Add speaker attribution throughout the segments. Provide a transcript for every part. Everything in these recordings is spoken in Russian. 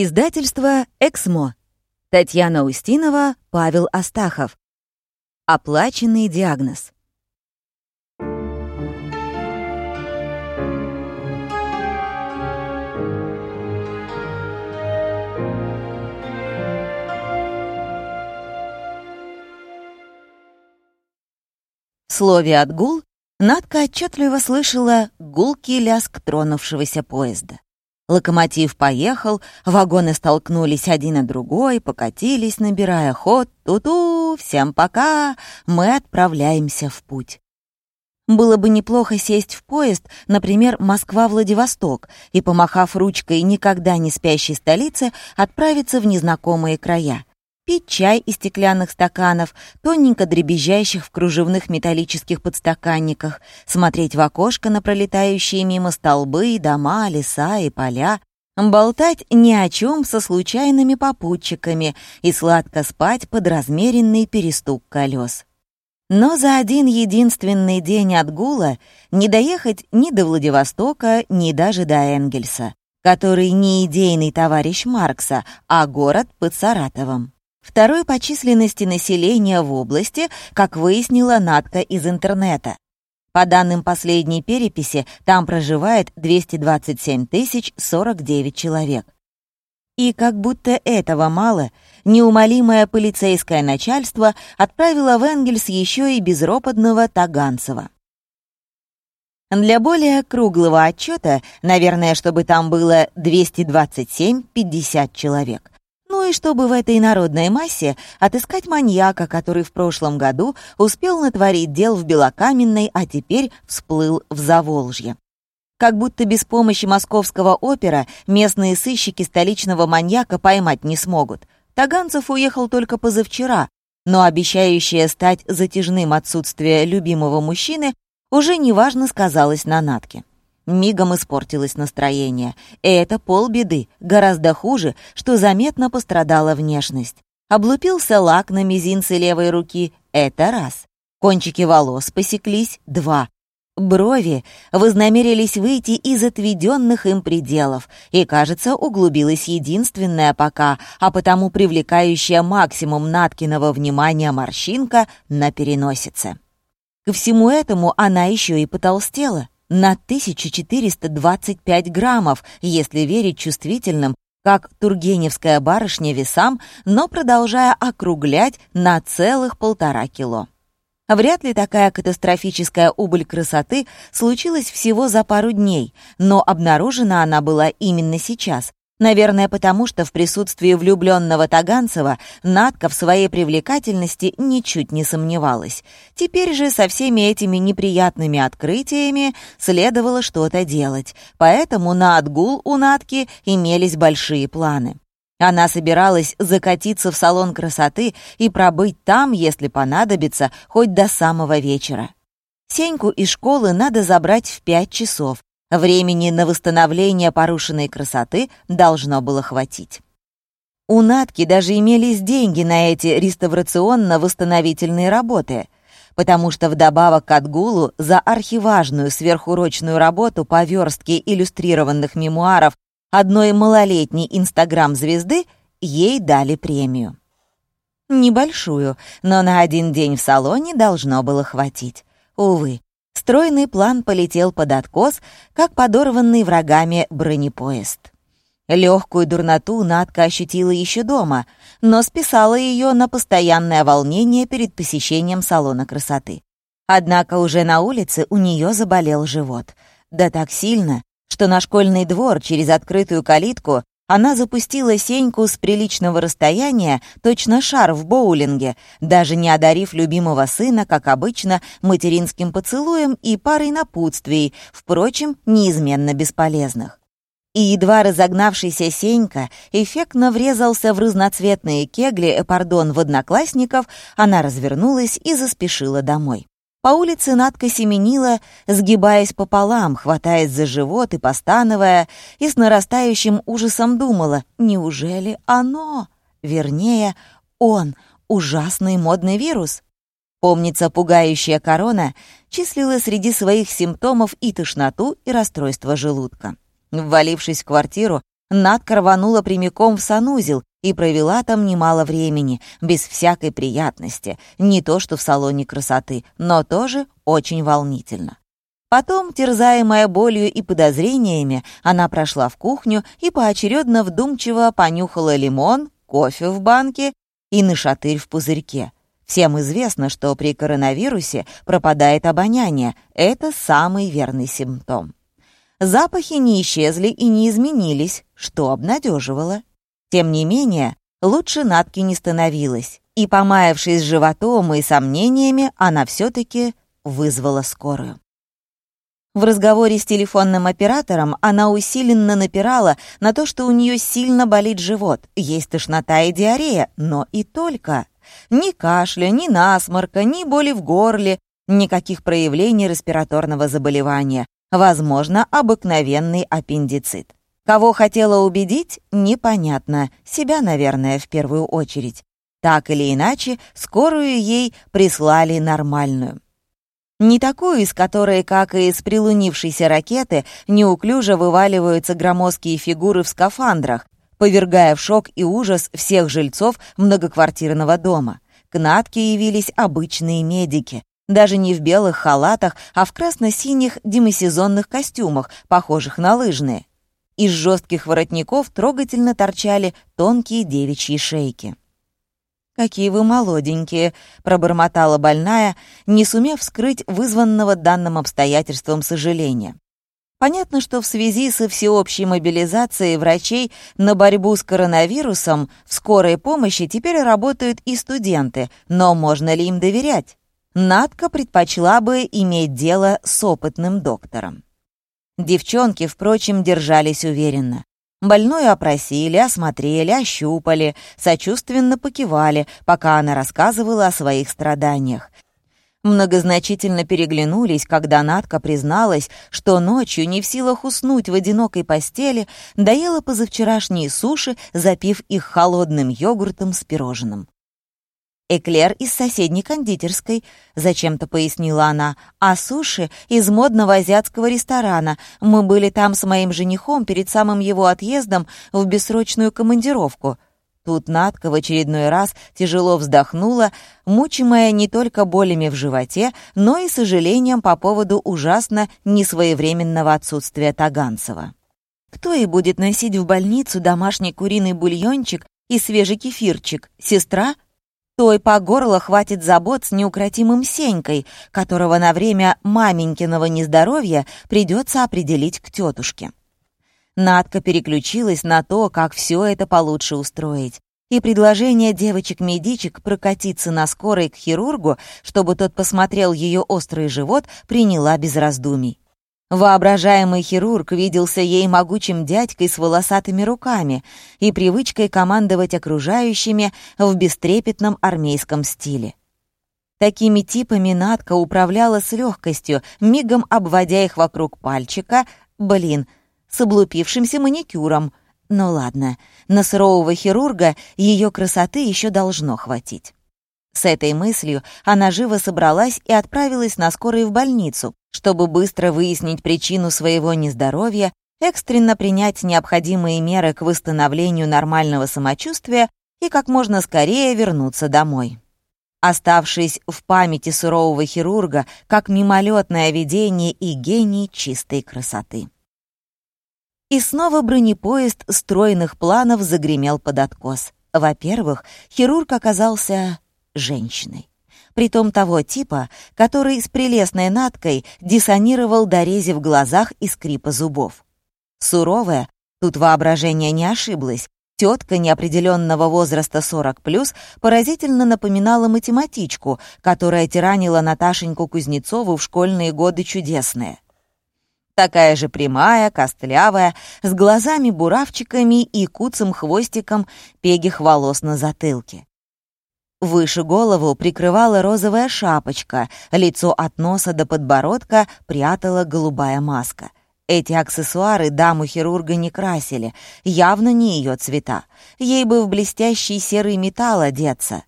Speaker 1: Издательство «Эксмо». Татьяна Устинова, Павел Астахов. Оплаченный диагноз. В слове «отгул» Надка отчетливо слышала гулкий лязг тронувшегося поезда. Локомотив поехал, вагоны столкнулись один на другой, покатились, набирая ход. Ту-ту, всем пока, мы отправляемся в путь. Было бы неплохо сесть в поезд, например, Москва-Владивосток, и, помахав ручкой никогда не спящей столицы, отправиться в незнакомые края пить чай из стеклянных стаканов, тоненько дребезжащих в кружевных металлических подстаканниках, смотреть в окошко на пролетающие мимо столбы, дома, леса и поля, болтать ни о чем со случайными попутчиками и сладко спать под размеренный перестук колес. Но за один единственный день отгула не доехать ни до Владивостока, ни даже до Энгельса, который не идейный товарищ Маркса, а город под Саратовом. Второй по численности населения в области, как выяснила Натка из интернета. По данным последней переписи, там проживает 227 тысяч 49 человек. И как будто этого мало, неумолимое полицейское начальство отправило в Энгельс еще и безропотного Таганцева. Для более круглого отчета, наверное, чтобы там было 227-50 человек, ну и чтобы в этой народной массе отыскать маньяка, который в прошлом году успел натворить дел в Белокаменной, а теперь всплыл в Заволжье. Как будто без помощи московского опера местные сыщики столичного маньяка поймать не смогут. Таганцев уехал только позавчера, но обещающее стать затяжным отсутствие любимого мужчины уже неважно сказалось на Натке. Мигом испортилось настроение. И это полбеды, гораздо хуже, что заметно пострадала внешность. Облупился лак на мизинце левой руки — это раз. Кончики волос посеклись — два. Брови вознамерились выйти из отведенных им пределов, и, кажется, углубилась единственная пока, а потому привлекающая максимум Наткиного внимания морщинка на переносице. Ко всему этому она еще и потолстела на 1425 граммов, если верить чувствительным, как тургеневская барышня весам, но продолжая округлять на целых полтора кило. Вряд ли такая катастрофическая убыль красоты случилась всего за пару дней, но обнаружена она была именно сейчас, Наверное, потому что в присутствии влюбленного Таганцева Надка в своей привлекательности ничуть не сомневалась. Теперь же со всеми этими неприятными открытиями следовало что-то делать, поэтому на отгул у Надки имелись большие планы. Она собиралась закатиться в салон красоты и пробыть там, если понадобится, хоть до самого вечера. Сеньку из школы надо забрать в пять часов, Времени на восстановление порушенной красоты должно было хватить. У Натки даже имелись деньги на эти реставрационно-восстановительные работы, потому что вдобавок к отгулу за архиважную сверхурочную работу по верстке иллюстрированных мемуаров одной малолетней инстаграм-звезды ей дали премию. Небольшую, но на один день в салоне должно было хватить. Увы, Стройный план полетел под откос, как подорванный врагами бронепоезд. Легкую дурноту Надка ощутила еще дома, но списала ее на постоянное волнение перед посещением салона красоты. Однако уже на улице у нее заболел живот. Да так сильно, что на школьный двор через открытую калитку она запустила Сеньку с приличного расстояния, точно шар в боулинге, даже не одарив любимого сына, как обычно, материнским поцелуем и парой напутствий, впрочем, неизменно бесполезных. И едва разогнавшийся Сенька эффектно врезался в разноцветные кегли, э, пардон, в одноклассников, она развернулась и заспешила домой. По улице Надка семенила, сгибаясь пополам, хватаясь за живот и постановая, и с нарастающим ужасом думала, неужели оно, вернее, он, ужасный модный вирус? Помнится, пугающая корона числила среди своих симптомов и тошноту, и расстройство желудка. Ввалившись в квартиру, Надка рванула прямиком в санузел и провела там немало времени, без всякой приятности, не то что в салоне красоты, но тоже очень волнительно. Потом, терзаемая болью и подозрениями, она прошла в кухню и поочередно вдумчиво понюхала лимон, кофе в банке и нашатырь в пузырьке. Всем известно, что при коронавирусе пропадает обоняние. Это самый верный симптом. Запахи не исчезли и не изменились, что обнадеживало. Тем не менее, лучше Натки не становилось, и, помаявшись животом и сомнениями, она все-таки вызвала скорую. В разговоре с телефонным оператором она усиленно напирала на то, что у нее сильно болит живот, есть тошнота и диарея, но и только. Ни кашля, ни насморка, ни боли в горле, никаких проявлений респираторного заболевания. Возможно, обыкновенный аппендицит. Кого хотела убедить, непонятно. Себя, наверное, в первую очередь. Так или иначе, скорую ей прислали нормальную. Не такую, из которой, как и из прилунившейся ракеты, неуклюже вываливаются громоздкие фигуры в скафандрах, повергая в шок и ужас всех жильцов многоквартирного дома. К Натке явились обычные медики, даже не в белых халатах, а в красно-синих демисезонных костюмах, похожих на лыжные. Из жестких воротников трогательно торчали тонкие девичьи шейки. «Какие вы молоденькие!» — пробормотала больная, не сумев скрыть вызванного данным обстоятельством сожаления. Понятно, что в связи со всеобщей мобилизацией врачей на борьбу с коронавирусом в скорой помощи теперь работают и студенты, но можно ли им доверять? Надка предпочла бы иметь дело с опытным доктором. Девчонки, впрочем, держались уверенно. Больную опросили, осмотрели, ощупали, сочувственно покивали, пока она рассказывала о своих страданиях. Многозначительно переглянулись, когда Натка призналась, что ночью, не в силах уснуть в одинокой постели, доела позавчерашние суши, запив их холодным йогуртом с пирожным. «Эклер из соседней кондитерской», — зачем-то пояснила она, «а суши из модного азиатского ресторана. Мы были там с моим женихом перед самым его отъездом в бессрочную командировку». Тут Надка в очередной раз тяжело вздохнула, мучимая не только болями в животе, но и сожалением по поводу ужасно несвоевременного отсутствия Таганцева. Кто и будет носить в больницу домашний куриный бульончик и свежий кефирчик? Сестра? Той по горло хватит забот с неукротимым Сенькой, которого на время маменькиного нездоровья придется определить к тетушке. Надка переключилась на то, как все это получше устроить. И предложение девочек-медичек прокатиться на скорой к хирургу, чтобы тот посмотрел ее острый живот, приняла без раздумий. Воображаемый хирург виделся ей могучим дядькой с волосатыми руками и привычкой командовать окружающими в бестрепетном армейском стиле. Такими типами Надка управляла с легкостью, мигом обводя их вокруг пальчика, блин, с облупившимся маникюром. Ну ладно, на сурового хирурга ее красоты еще должно хватить. С этой мыслью она живо собралась и отправилась на скорой в больницу, чтобы быстро выяснить причину своего нездоровья, экстренно принять необходимые меры к восстановлению нормального самочувствия и как можно скорее вернуться домой. Оставшись в памяти сурового хирурга как мимолетное видение и гений чистой красоты. И снова бронепоезд стройных планов загремел под откос. Во-первых, хирург оказался женщиной притом того типа, который с прелестной наткой диссонировал до рези в глазах и скрипа зубов. Суровая, тут воображение не ошиблось, тетка неопределенного возраста 40+, поразительно напоминала математичку, которая тиранила Наташеньку Кузнецову в школьные годы чудесные. Такая же прямая, костлявая, с глазами-буравчиками и куцым хвостиком пегих волос на затылке. Выше голову прикрывала розовая шапочка, лицо от носа до подбородка прятала голубая маска. Эти аксессуары даму-хирурга не красили, явно не ее цвета. Ей бы в блестящий серый металл одеться.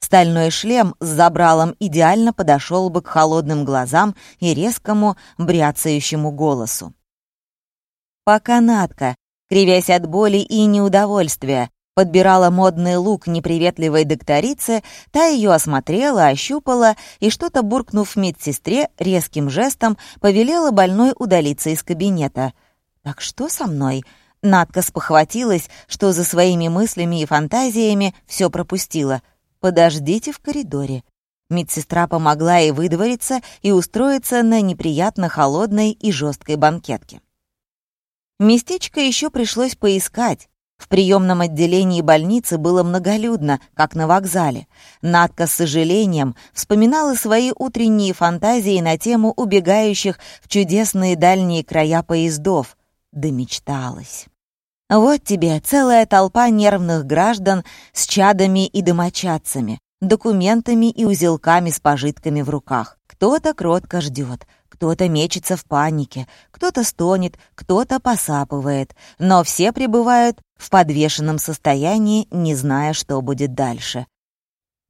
Speaker 1: Стальной шлем с забралом идеально подошел бы к холодным глазам и резкому, бряцающему голосу. Пока Натка Кривясь от боли и неудовольствия, подбирала модный лук неприветливой докторицы, та ее осмотрела, ощупала и, что-то буркнув медсестре, резким жестом повелела больной удалиться из кабинета. «Так что со мной?» Надка спохватилась, что за своими мыслями и фантазиями все пропустила. «Подождите в коридоре». Медсестра помогла ей выдвориться и устроиться на неприятно холодной и жесткой банкетке. Местечко еще пришлось поискать. В приемном отделении больницы было многолюдно, как на вокзале. Надка с сожалением вспоминала свои утренние фантазии на тему убегающих в чудесные дальние края поездов. Да мечталась. Вот тебе целая толпа нервных граждан с чадами и домочадцами, документами и узелками с пожитками в руках. Кто-то кротко ждет, кто-то мечется в панике, кто-то стонет, кто-то посапывает, но все пребывают в подвешенном состоянии, не зная, что будет дальше.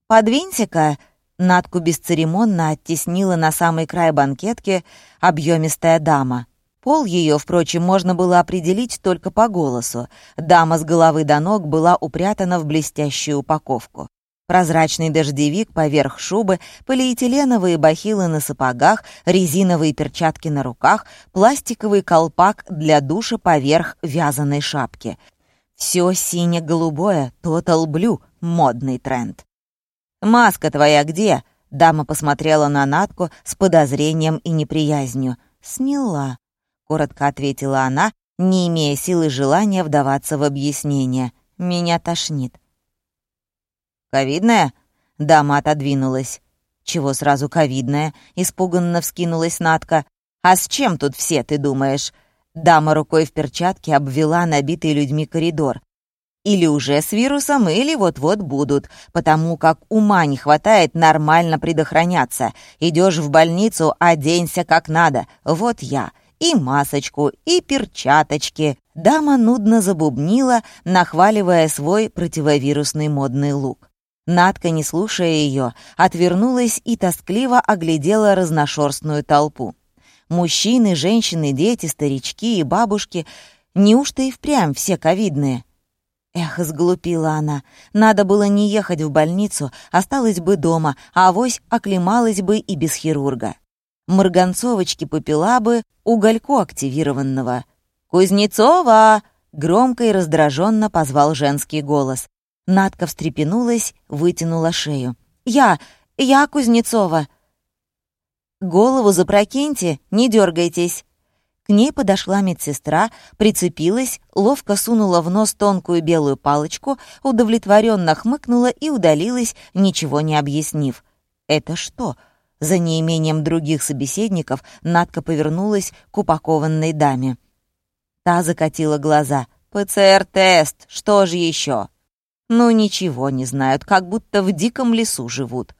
Speaker 1: «Подвинься-ка!» Надку бесцеремонно оттеснила на самый край банкетки объемистая дама. Пол ее, впрочем, можно было определить только по голосу. Дама с головы до ног была упрятана в блестящую упаковку. Прозрачный дождевик поверх шубы, полиэтиленовые бахилы на сапогах, резиновые перчатки на руках, пластиковый колпак для душа поверх вязаной шапки. Все сине-голубое, Total Blue, модный тренд. «Маска твоя где?» Дама посмотрела на Натку с подозрением и неприязнью. «Сняла», — коротко ответила она, не имея силы желания вдаваться в объяснение. «Меня тошнит».
Speaker 2: «Ковидная?» Дама отодвинулась. «Чего сразу ковидная?» — испуганно вскинулась Натка. «А с чем тут все, ты думаешь?» Дама рукой в перчатке обвела набитый людьми коридор. Или уже с вирусом, или вот-вот будут, потому как ума не хватает нормально предохраняться. Идешь в больницу, оденься как надо. Вот я. И масочку, и перчаточки. Дама нудно забубнила, нахваливая свой противовирусный модный лук. Надка, не слушая ее, отвернулась и тоскливо оглядела разношерстную толпу. Мужчины, женщины, дети, старички и бабушки. Неужто и впрямь все ковидные? Эх, сглупила она. Надо было не ехать в больницу, осталась бы дома, а авось оклемалась бы и без хирурга. Марганцовочки попила бы угольку активированного. «Кузнецова!» — громко и раздраженно позвал женский голос. Надка встрепенулась, вытянула шею. «Я! Я Кузнецова!» «Голову запрокиньте, не дергайтесь!» К ней подошла медсестра, прицепилась, ловко сунула в нос тонкую белую палочку, удовлетворенно хмыкнула и удалилась, ничего не объяснив. «Это что?» За неимением других собеседников Надка повернулась к упакованной даме. Та закатила глаза. «ПЦР-тест, что же еще?» Ну ничего не знают, как будто в диком лесу живут.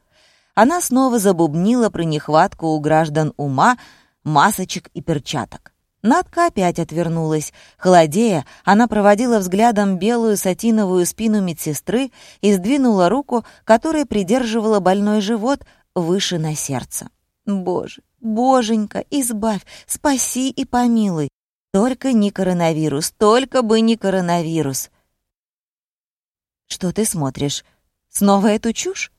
Speaker 2: Она снова забубнила про нехватку у граждан ума, масочек и перчаток. Надка опять отвернулась. Холодея, она проводила взглядом белую сатиновую спину медсестры и сдвинула руку, которая придерживала больной живот выше на сердце. «Боже, боженька, избавь, спаси и помилуй! Только не коронавирус, только бы не коронавирус!» «Что ты смотришь? Снова эту чушь?»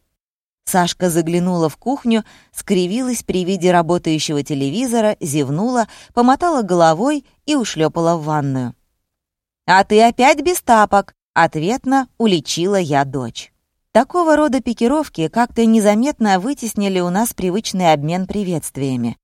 Speaker 2: Сашка заглянула в кухню, скривилась при виде работающего телевизора, зевнула, помотала головой и ушлепала в ванную. «А ты опять без тапок!» — ответно уличила я дочь. Такого рода пикировки как-то незаметно вытеснили у нас привычный обмен приветствиями.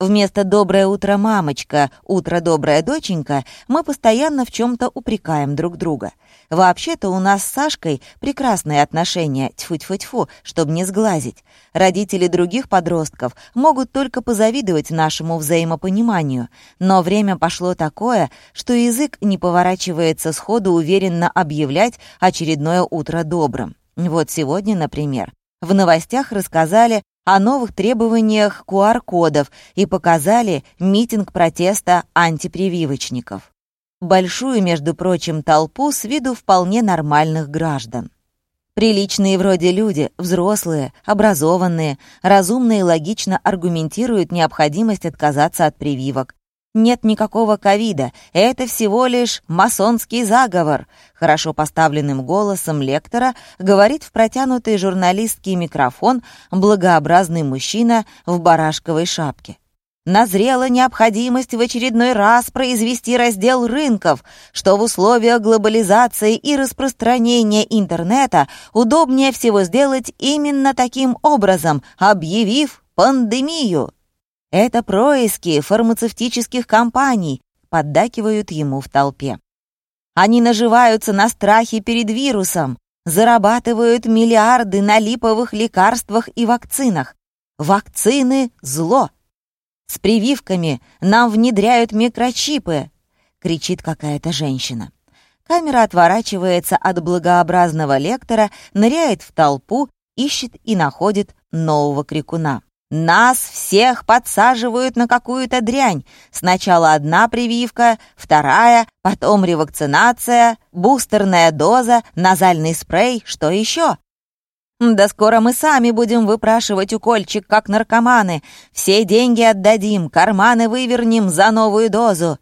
Speaker 2: Вместо «доброе утро, мамочка», «утро, добрая доченька» мы постоянно в чем-то упрекаем друг друга. Вообще-то у нас с Сашкой прекрасные отношения, тьфу-тьфу-тьфу, чтобы не сглазить. Родители других подростков могут только позавидовать нашему взаимопониманию, но время пошло такое, что язык не поворачивается сходу уверенно объявлять очередное утро добрым. Вот сегодня, например, в новостях рассказали о новых требованиях QR-кодов и показали митинг протеста антипрививочников. Большую, между прочим, толпу с виду вполне нормальных граждан. Приличные вроде люди, взрослые, образованные, разумно и логично аргументируют необходимость отказаться от прививок.
Speaker 1: Нет никакого ковида, это всего лишь масонский заговор, хорошо поставленным голосом лектора говорит в протянутый журналистский микрофон благообразный мужчина в барашковой шапке. Назрела необходимость в очередной раз произвести раздел рынков, что в условиях глобализации и распространения интернета удобнее всего сделать именно таким образом, объявив пандемию. Это происки фармацевтических компаний, поддакивают ему в толпе. Они наживаются на страхе перед вирусом, зарабатывают миллиарды на липовых лекарствах и вакцинах. Вакцины — зло. С прививками нам внедряют микрочипы, кричит какая-то женщина. Камера отворачивается от благообразного лектора, ныряет в толпу, ищет и находит нового крикуна. Нас всех подсаживают на какую-то дрянь. Сначала одна прививка, вторая, потом ревакцинация, бустерная доза, назальный спрей, что еще? Да скоро мы сами будем выпрашивать укольчик, как наркоманы. Все деньги отдадим, карманы вывернем за новую дозу.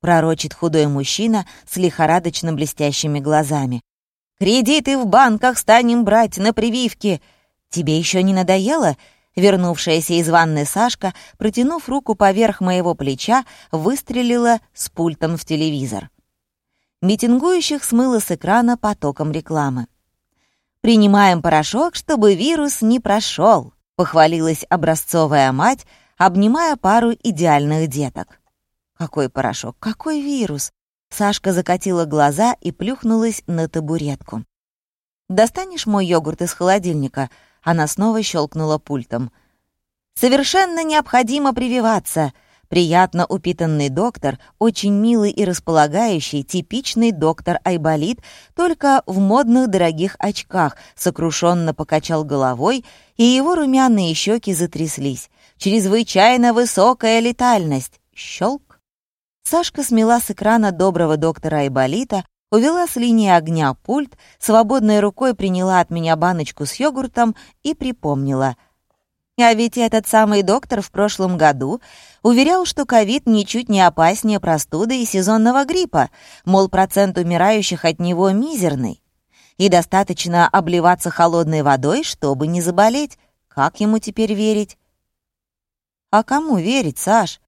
Speaker 1: Пророчит худой мужчина с лихорадочно блестящими глазами. Кредиты в банках станем брать на прививки. Тебе еще не надоело? Вернувшаяся из ванны Сашка, протянув руку поверх моего плеча, выстрелила с пультом в телевизор. Митингующих смыло с экрана потоком рекламы. «Принимаем порошок, чтобы вирус не прошел», — похвалилась образцовая мать, обнимая пару идеальных деток. «Какой порошок? Какой вирус?» Сашка закатила глаза и плюхнулась на табуретку. «Достанешь мой йогурт из холодильника?» Она снова щелкнула пультом. «Совершенно необходимо прививаться!» Приятно упитанный доктор, очень милый и располагающий, типичный доктор Айболит, только в модных дорогих очках, сокрушенно покачал головой, и его румяные щеки затряслись. Чрезвычайно высокая летальность. Щелк. Сашка смела с экрана доброго доктора Айболита, увела с линии огня пульт, свободной рукой приняла от меня баночку с йогуртом и припомнила. А ведь этот самый доктор в прошлом году уверял, что ковид ничуть не опаснее простуды и сезонного гриппа, мол, процент умирающих от него мизерный. И достаточно обливаться холодной водой, чтобы не заболеть. Как ему теперь верить? А кому верить, Саш?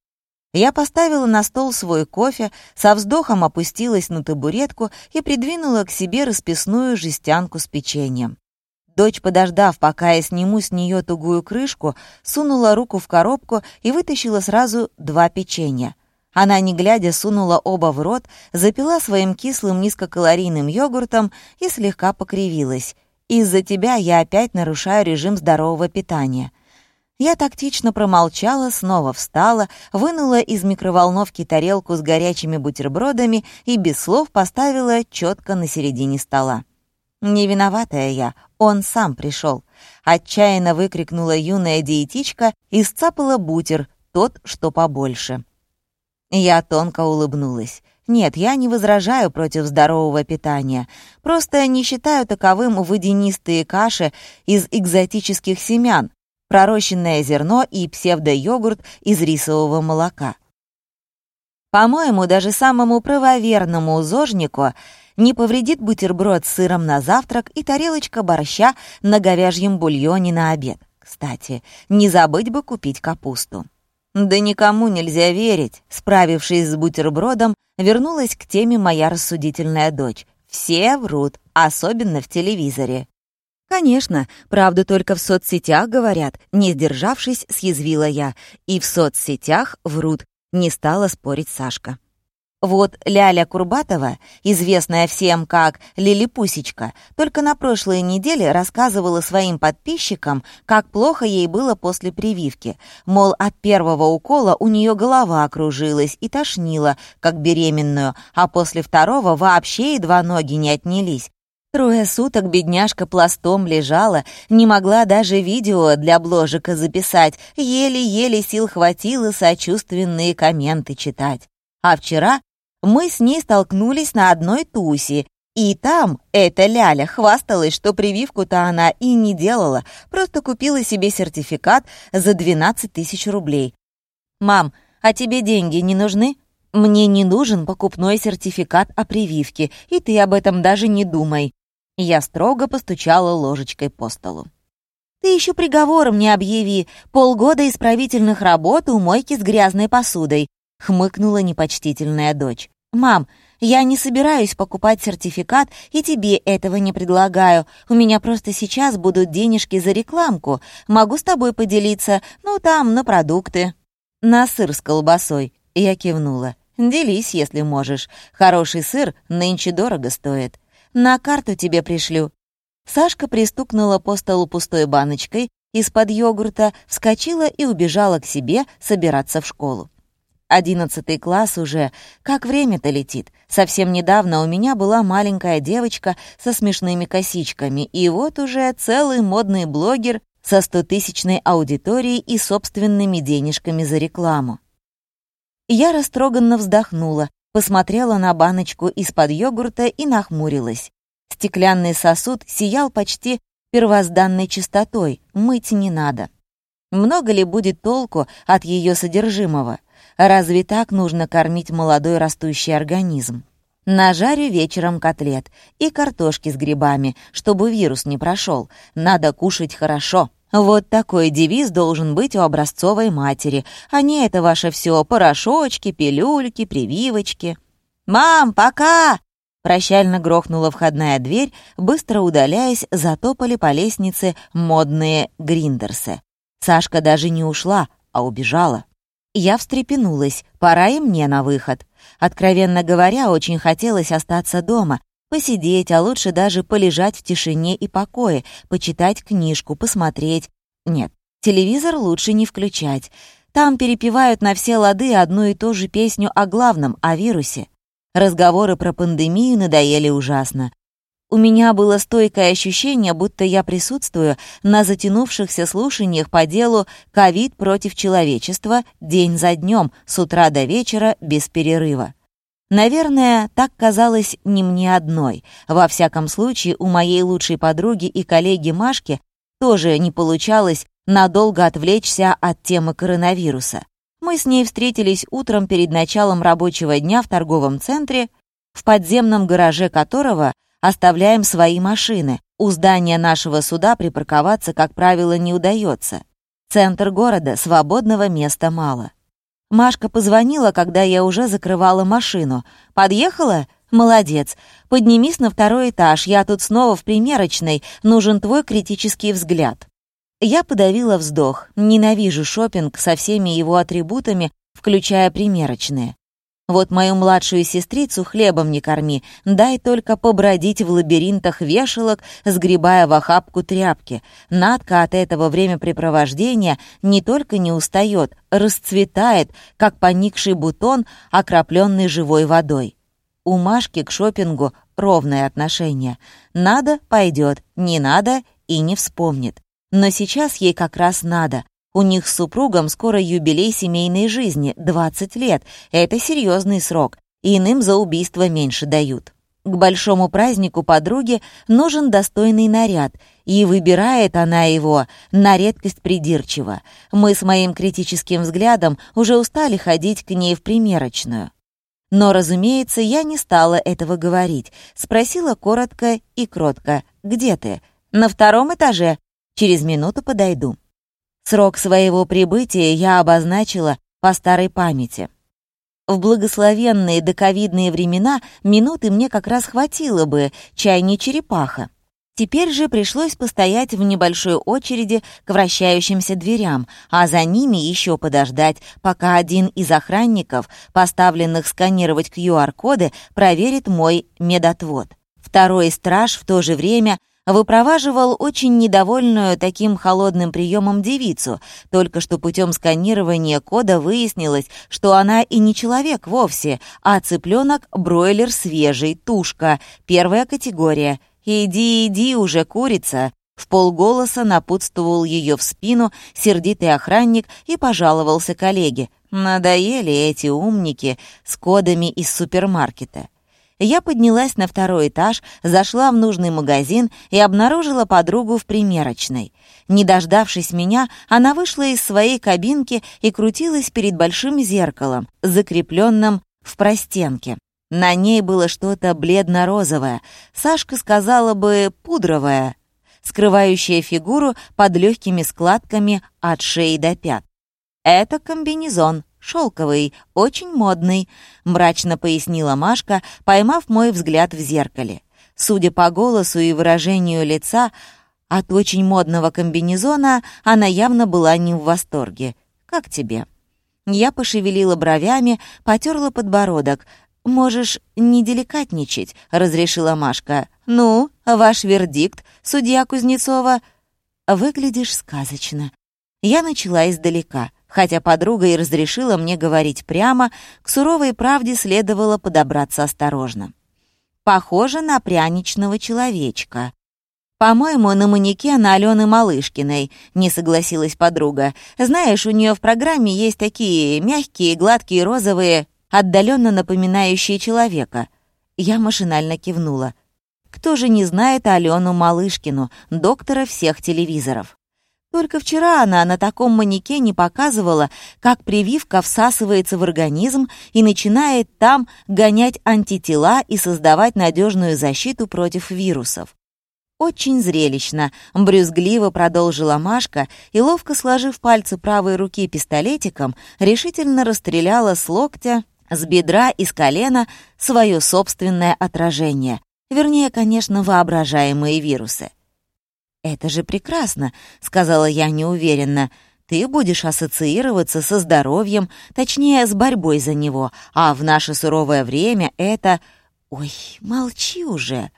Speaker 1: Я поставила на стол свой кофе, со вздохом опустилась на табуретку и придвинула к себе расписную жестянку с печеньем. Дочь, подождав, пока я сниму с нее тугую крышку, сунула руку в коробку и вытащила сразу два печенья. Она, не глядя, сунула оба в рот, запила своим кислым низкокалорийным йогуртом и слегка покривилась. «Из-за тебя я опять нарушаю режим здорового питания». Я тактично промолчала, снова встала, вынула из микроволновки тарелку с горячими бутербродами и без слов поставила четко на середине стола. «Не виноватая я, он сам пришел. Отчаянно выкрикнула юная диетичка и сцапала бутер, тот, что побольше. Я тонко улыбнулась. Нет, я не возражаю против здорового питания. Просто не считаю таковым водянистые каши из экзотических семян, пророщенное зерно и псевдо-йогурт из рисового молока. По-моему, даже самому правоверному зожнику не повредит бутерброд с сыром на завтрак и тарелочка борща на говяжьем бульоне на обед. Кстати, не забыть бы купить капусту. Да никому нельзя верить. Справившись с бутербродом, вернулась к теме моя рассудительная дочь. Все врут, особенно в телевизоре. «Конечно, правду только в соцсетях говорят», — не сдержавшись, съязвила я. «И в соцсетях врут», — не стала спорить Сашка. Вот Ляля Курбатова, известная всем как Лилипусечка, только на прошлой неделе рассказывала своим подписчикам, как плохо ей было после прививки. Мол, от первого укола у нее голова окружилась и тошнила, как беременную, а после второго вообще едва ноги не отнялись. Трое суток бедняжка пластом лежала, не могла даже видео для бложика записать, еле-еле сил хватило сочувственные комменты читать. А вчера мы с ней столкнулись на одной тусе, и там эта Ляля хвасталась, что прививку-то она и не делала, просто купила себе сертификат за 12 тысяч рублей. «Мам,
Speaker 2: «А тебе деньги не нужны?» «Мне не нужен покупной сертификат о прививке, и ты об этом даже не думай». Я строго постучала ложечкой по столу. «Ты еще приговором не объяви. Полгода исправительных работ у мойки с грязной посудой», — хмыкнула непочтительная дочь. «Мам, я не собираюсь покупать сертификат и тебе этого не предлагаю. У меня просто сейчас будут денежки за рекламку. Могу с тобой поделиться, ну там, на продукты». «На сыр с колбасой», — я кивнула. «Делись, если можешь. Хороший сыр нынче дорого стоит. На карту тебе пришлю». Сашка пристукнула по столу пустой баночкой из-под йогурта, вскочила и убежала к себе собираться в школу. Одиннадцатый класс уже. Как время-то летит. Совсем недавно у меня была маленькая девочка со смешными косичками, и вот уже целый модный блогер со стотысячной аудиторией и собственными денежками за рекламу. Я растроганно вздохнула, посмотрела на баночку из-под йогурта и нахмурилась. Стеклянный сосуд сиял почти первозданной чистотой, мыть не надо. Много ли будет толку от ее содержимого? Разве так нужно кормить молодой растущий организм? Нажарю вечером котлет и картошки с грибами, чтобы вирус не прошел. Надо кушать хорошо. Вот такой девиз должен быть у образцовой матери, а не это ваше все порошочки, пилюльки, прививочки. «Мам, пока!» Прощально грохнула входная дверь, быстро удаляясь, затопали по лестнице модные гриндерсы. Сашка даже не ушла, а убежала. Я встрепенулась, пора и мне на выход. Откровенно говоря, очень хотелось остаться дома, посидеть, а лучше даже полежать в тишине и покое, почитать книжку, посмотреть. Нет, телевизор лучше не включать. Там перепевают на все лады одну и ту же песню о главном, о вирусе. Разговоры про пандемию надоели ужасно. У меня было стойкое ощущение, будто я присутствую на затянувшихся слушаниях по делу «Ковид против человечества» день за днем, с утра до вечера, без перерыва. Наверное, так казалось не мне одной. Во всяком случае, у моей лучшей подруги и коллеги Машки тоже не получалось надолго отвлечься от темы коронавируса. Мы с ней встретились утром перед началом рабочего дня в торговом центре, в подземном гараже которого оставляем свои машины. У здания нашего суда припарковаться, как правило, не удается. Центр города, свободного места мало. Машка позвонила, когда я уже закрывала машину. «Подъехала? Молодец. Поднимись на второй этаж, я тут снова в примерочной, нужен твой критический взгляд». Я подавила вздох. Ненавижу шопинг со всеми его атрибутами, включая примерочные. Вот мою младшую сестрицу хлебом не корми, дай только побродить в лабиринтах вешалок, сгребая в охапку тряпки. Надка от этого времяпрепровождения не только не устает, расцветает, как поникший бутон, окропленный живой водой. У Машки к шопингу ровное отношение. Надо — пойдет, не надо — и не вспомнит. Но сейчас ей как раз надо. У них с супругом скоро юбилей семейной жизни, 20 лет. Это серьезный срок. Иным за убийство меньше дают. К большому празднику подруги нужен достойный наряд, и выбирает она его на редкость придирчиво. Мы с моим критическим взглядом уже устали ходить к ней в примерочную. Но, разумеется, я не стала этого говорить. Спросила коротко и кротко. «Где ты?» «На втором этаже. Через минуту подойду». Срок своего прибытия я обозначила по старой памяти. В благословенные доковидные времена минуты мне как раз хватило бы, чай не черепаха. Теперь же пришлось постоять в небольшой очереди к вращающимся дверям, а за ними еще подождать, пока один из охранников, поставленных сканировать QR-коды, проверит мой медотвод. Второй страж в то же время — выпроваживал очень недовольную таким холодным приемом девицу, только что путем сканирования кода выяснилось, что она и не человек вовсе, а цыпленок бройлер свежий, тушка, первая категория. «Иди, иди уже, курица!» В полголоса напутствовал ее в спину сердитый охранник и пожаловался коллеге. Надоели эти умники с кодами из супермаркета. Я поднялась на второй этаж, зашла в нужный магазин и обнаружила подругу в примерочной.
Speaker 1: Не дождавшись меня, она вышла из своей кабинки и крутилась перед большим зеркалом, закрепленным в простенке. На ней было что-то бледно-розовое, Сашка сказала бы пудровое, скрывающее фигуру под легкими складками от шеи до пят. «Это комбинезон, шелковый, очень модный», — мрачно пояснила Машка, поймав мой взгляд в зеркале. Судя по голосу и выражению лица, от очень модного комбинезона она явно была не в восторге. «Как тебе?» Я пошевелила бровями, потерла подбородок. «Можешь не деликатничать», — разрешила Машка. «Ну, ваш вердикт, судья Кузнецова?» «Выглядишь сказочно». Я начала издалека. Хотя подруга и разрешила мне говорить прямо, к суровой правде следовало подобраться осторожно. «Похоже на пряничного человечка», «По-моему, на манекен Алены Малышкиной», — не согласилась подруга. «Знаешь, у нее в программе есть такие мягкие, гладкие, розовые, отдаленно напоминающие человека». Я машинально кивнула. Кто же не знает Алену Малышкину, доктора всех телевизоров? Только вчера она на таком манекене показывала, как прививка всасывается в организм и начинает там гонять антитела и создавать надежную защиту против вирусов. «Очень зрелищно», — брюзгливо продолжила Машка и, ловко сложив пальцы правой руки пистолетиком, решительно расстреляла с локтя, с бедра и с колена свое собственное отражение. Вернее, конечно, воображаемые вирусы. «Это же прекрасно», — сказала я неуверенно. «Ты будешь ассоциироваться со здоровьем, точнее, с борьбой за него, а в наше суровое время это...» «Ой, молчи уже»,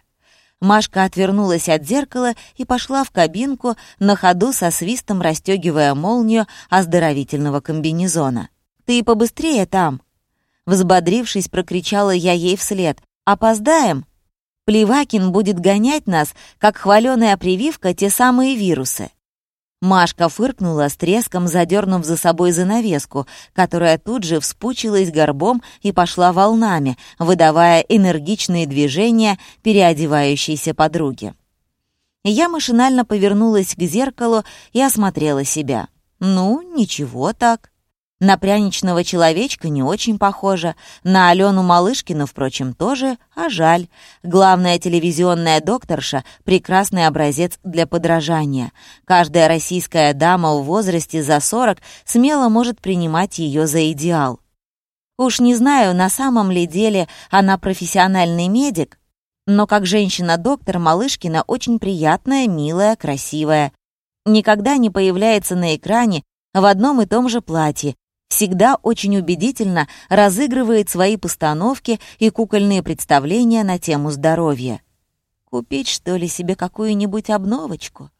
Speaker 1: Машка отвернулась от зеркала и пошла в кабинку, на ходу со свистом расстегивая молнию оздоровительного комбинезона. «Ты побыстрее там!» Взбодрившись, прокричала я ей вслед. «Опоздаем!» Плевакин будет гонять нас, как хваленая прививка, те самые вирусы. Машка фыркнула с треском, задернув за собой занавеску, которая тут же вспучилась горбом и пошла волнами, выдавая энергичные движения переодевающейся подруги. Я машинально повернулась к зеркалу и осмотрела себя. Ну, ничего так. На пряничного человечка не очень похоже, на Алену Малышкину, впрочем, тоже, а жаль. Главная телевизионная докторша — прекрасный образец для подражания. Каждая российская дама в возрасте за 40 смело может принимать ее за идеал. Уж не знаю, на самом ли деле она профессиональный медик, но как женщина-доктор Малышкина очень приятная, милая, красивая. Никогда не появляется на экране в одном и том же платье, всегда очень убедительно разыгрывает свои постановки и кукольные представления на тему здоровья. Купить, что ли, себе какую-нибудь обновочку?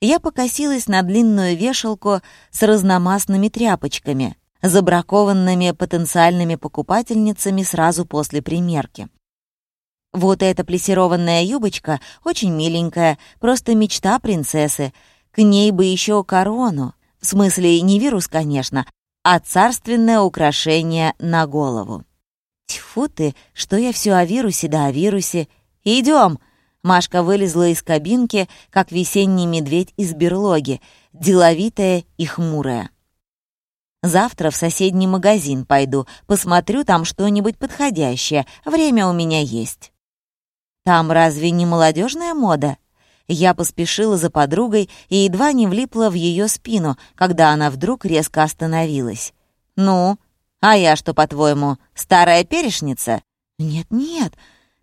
Speaker 1: Я покосилась на длинную вешалку с разномастными тряпочками, забракованными потенциальными покупательницами сразу после примерки. Вот эта плесированная юбочка очень миленькая, просто мечта принцессы. К ней бы еще корону. В смысле, не вирус, конечно, а царственное украшение на голову. Тьфу ты, что я все о вирусе да о вирусе. Идем! Машка вылезла из кабинки, как весенний медведь из берлоги, деловитая и хмурая. Завтра в соседний магазин пойду, посмотрю там что-нибудь подходящее, время у меня есть. Там разве не молодежная мода? Я поспешила за подругой и едва не влипла в ее спину, когда она вдруг резко остановилась. «Ну, а я что, по-твоему, старая перешница?» «Нет-нет,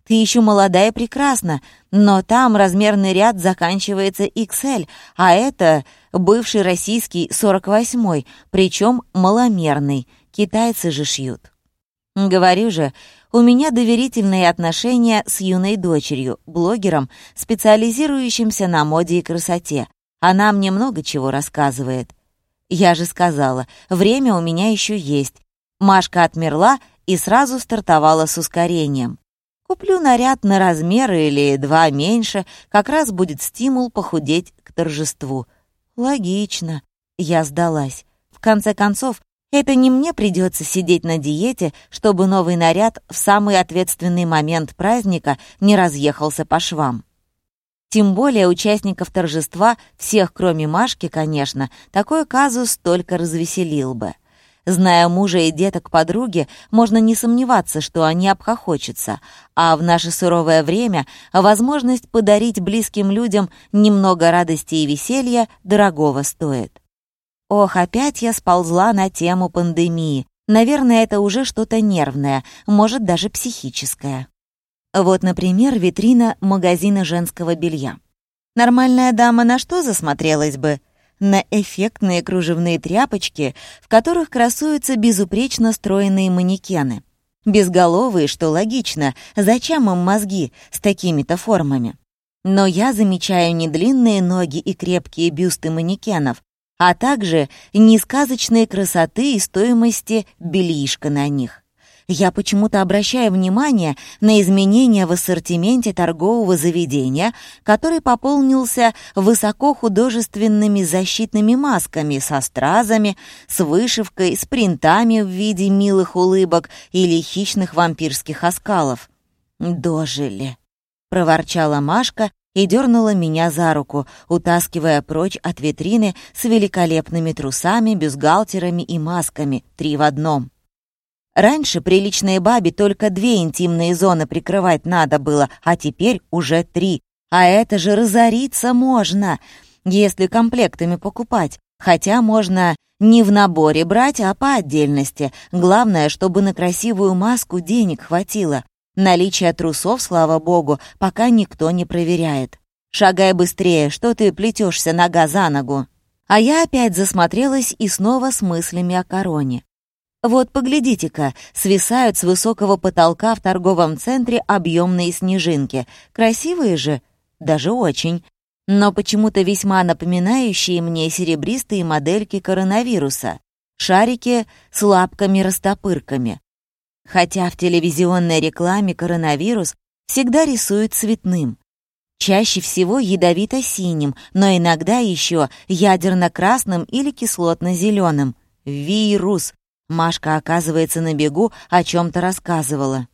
Speaker 1: ты еще молодая и прекрасна, но там размерный ряд заканчивается XL, а это бывший российский 48-й, причем маломерный, китайцы же шьют». «Говорю же, у меня доверительные отношения с юной дочерью, блогером, специализирующимся на моде и красоте. Она мне много чего рассказывает. Я же сказала, время у меня еще есть. Машка отмерла и сразу стартовала с ускорением. Куплю наряд на размер или два меньше, как раз будет стимул похудеть к торжеству. Логично. Я сдалась. В конце концов, это не мне придется сидеть на диете, чтобы новый наряд в самый ответственный момент праздника не разъехался по швам.
Speaker 2: Тем более участников торжества, всех кроме Машки, конечно, такой казус только развеселил бы. Зная мужа и деток подруги, можно не сомневаться, что они обхохочутся, а в наше суровое время возможность подарить близким людям немного радости и веселья дорогого стоит. Ох, опять я сползла на тему пандемии. Наверное, это уже что-то нервное, может, даже психическое. Вот, например, витрина магазина женского белья. Нормальная дама на что засмотрелась бы? На эффектные кружевные тряпочки, в которых красуются безупречно стройные манекены. Безголовые, что логично, зачем им мозги с такими-то формами? Но я замечаю не длинные ноги и крепкие бюсты манекенов, а также несказочные красоты и стоимости бельишка на них я почему-то обращаю внимание на изменения в ассортименте торгового заведения, который пополнился высокохудожественными защитными масками со стразами, с вышивкой, с принтами в виде милых улыбок или хищных вампирских оскалов. «Дожили», — проворчала Машка и дернула меня за руку, утаскивая прочь от витрины с великолепными трусами, бюстгальтерами и масками, три в одном. Раньше приличные бабе только две интимные зоны прикрывать надо было, а теперь уже три. А это же разориться можно, если комплектами покупать. Хотя можно не в наборе брать, а по отдельности. Главное, чтобы на красивую маску денег хватило. Наличие трусов, слава богу, пока никто не проверяет. Шагай быстрее, что ты плетешься нога за ногу. А я опять засмотрелась и снова с мыслями о короне. Вот поглядите-ка, свисают с высокого потолка в торговом центре объемные снежинки. Красивые же, даже очень. Но почему-то весьма напоминающие мне серебристые модельки коронавируса. Шарики с лапками-растопырками. Хотя в телевизионной рекламе коронавирус всегда рисуют цветным. Чаще всего ядовито-синим, но иногда еще ядерно-красным или кислотно-зеленым. Вирус Машка, оказывается, на бегу о чем-то рассказывала.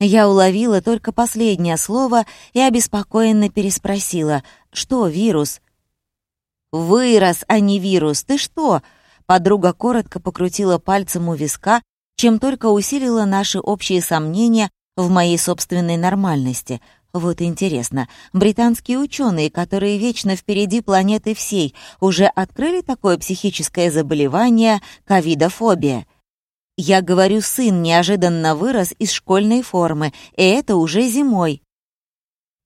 Speaker 2: Я уловила только последнее слово и обеспокоенно переспросила. «Что, вирус?» «Вырос, а не вирус. Ты что?» Подруга коротко покрутила пальцем у виска, чем только усилила наши общие сомнения в моей собственной нормальности. Вот интересно, британские ученые, которые вечно впереди планеты всей, уже открыли такое психическое заболевание — ковидофобия? Я говорю, сын неожиданно вырос из школьной формы, и это уже зимой.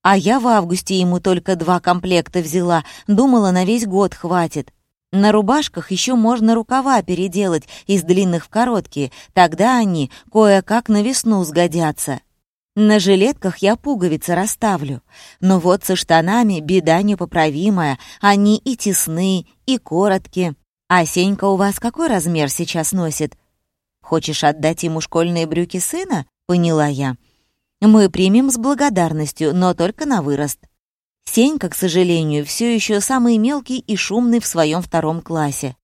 Speaker 2: А я в августе ему только два комплекта взяла, думала, на весь год хватит. На рубашках еще можно рукава переделать из длинных в короткие, тогда они кое-как на весну сгодятся. На жилетках я пуговицы расставлю. Но вот со штанами беда непоправимая. Они и тесны, и короткие. А Сенька у вас какой размер сейчас носит? Хочешь отдать ему школьные брюки сына? Поняла я. Мы примем с благодарностью, но только на вырост. Сенька, к сожалению, все еще самый мелкий и шумный в своем втором классе.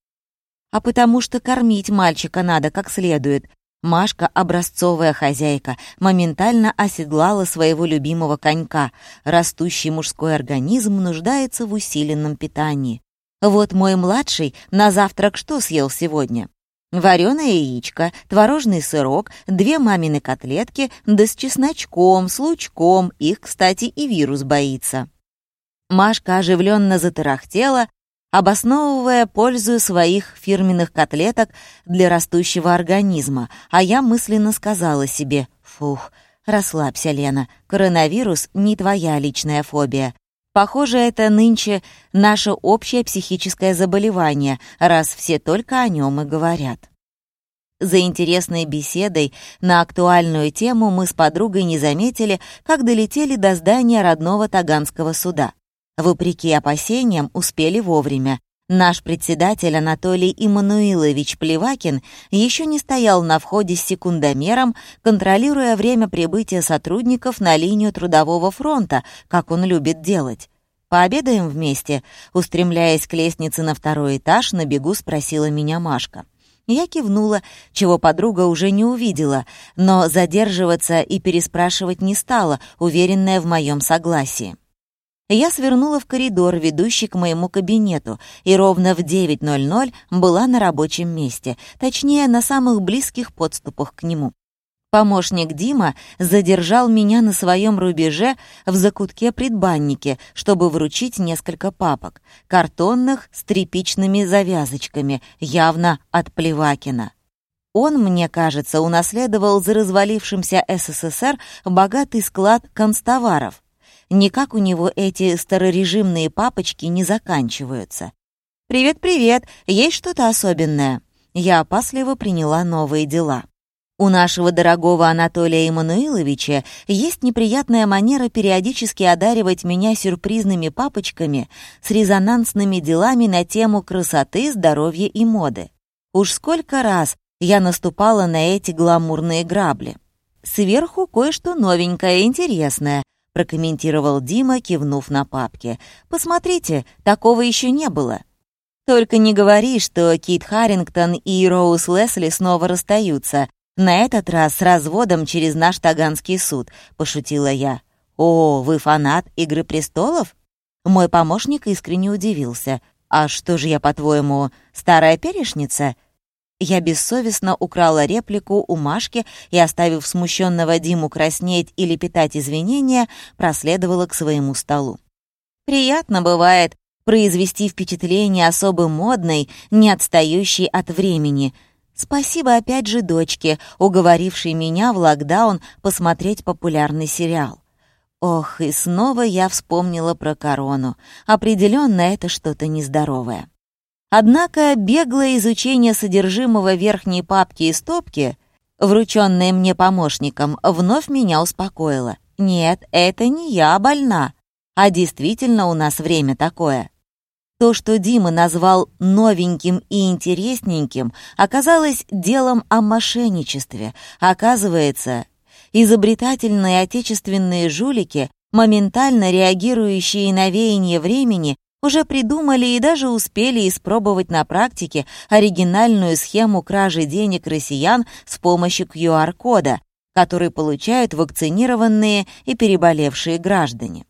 Speaker 2: А потому что кормить мальчика надо как следует, Машка, образцовая хозяйка, моментально оседлала своего любимого конька. Растущий мужской организм нуждается в усиленном питании. Вот мой младший на завтрак что съел сегодня? Вареное яичко, творожный сырок, две мамины котлетки, да с чесночком, с лучком, их, кстати, и вирус боится. Машка оживленно затарахтела, обосновывая пользу своих фирменных котлеток для растущего организма, а я мысленно сказала себе «Фух, расслабься, Лена, коронавирус не твоя личная фобия». Похоже, это нынче наше общее психическое заболевание, раз все только о нем и говорят. За интересной беседой на актуальную тему мы с подругой не заметили, как долетели до здания родного Таганского суда. Вопреки опасениям, успели вовремя. Наш председатель Анатолий Иммануилович Плевакин еще не стоял на входе с секундомером, контролируя время прибытия сотрудников на линию Трудового фронта, как он любит делать. «Пообедаем вместе?» Устремляясь к лестнице на второй этаж, на бегу спросила меня Машка. Я кивнула, чего подруга уже не увидела, но задерживаться и переспрашивать не стала, уверенная в моем согласии.
Speaker 1: Я свернула в коридор, ведущий к моему кабинету, и ровно в 9.00 была на рабочем месте, точнее, на самых близких подступах к нему. Помощник Дима задержал меня на своем рубеже в закутке предбаннике, чтобы вручить несколько папок, картонных с тряпичными завязочками, явно от Плевакина. Он, мне кажется, унаследовал за развалившимся СССР богатый склад констоваров. Никак у него эти старорежимные папочки не заканчиваются. «Привет-привет! Есть что-то особенное?» Я опасливо приняла новые дела. У нашего дорогого Анатолия Эммануиловича есть неприятная манера периодически одаривать меня сюрпризными папочками с резонансными делами на тему красоты, здоровья и моды. Уж сколько раз я наступала на эти гламурные грабли. Сверху кое-что новенькое, интересное, прокомментировал Дима, кивнув на папки. «Посмотрите, такого еще не было». «Только не говори, что Кит Харрингтон и Роуз Лесли снова расстаются. На этот раз с разводом через наш Таганский суд», — пошутила я. «О, вы фанат «Игры престолов»?» Мой помощник искренне удивился. «А что же я, по-твоему, старая перешница?» Я бессовестно украла реплику у Машки и, оставив смущенного Диму краснеть или питать извинения, проследовала к своему столу. Приятно бывает произвести впечатление особо модной, не отстающей от времени. Спасибо опять же дочке, уговорившей меня в локдаун посмотреть популярный сериал. Ох, и снова я вспомнила про корону. Определенно это что-то нездоровое. Однако беглое изучение содержимого верхней папки и стопки, врученное мне помощником, вновь меня успокоило. Нет, это не я больна, а действительно у нас время такое. То, что Дима назвал новеньким и интересненьким, оказалось делом о мошенничестве. Оказывается, изобретательные отечественные жулики, моментально реагирующие на веяние времени, уже придумали и даже успели испробовать на практике оригинальную схему кражи денег россиян с помощью QR-кода, который получают вакцинированные и переболевшие граждане.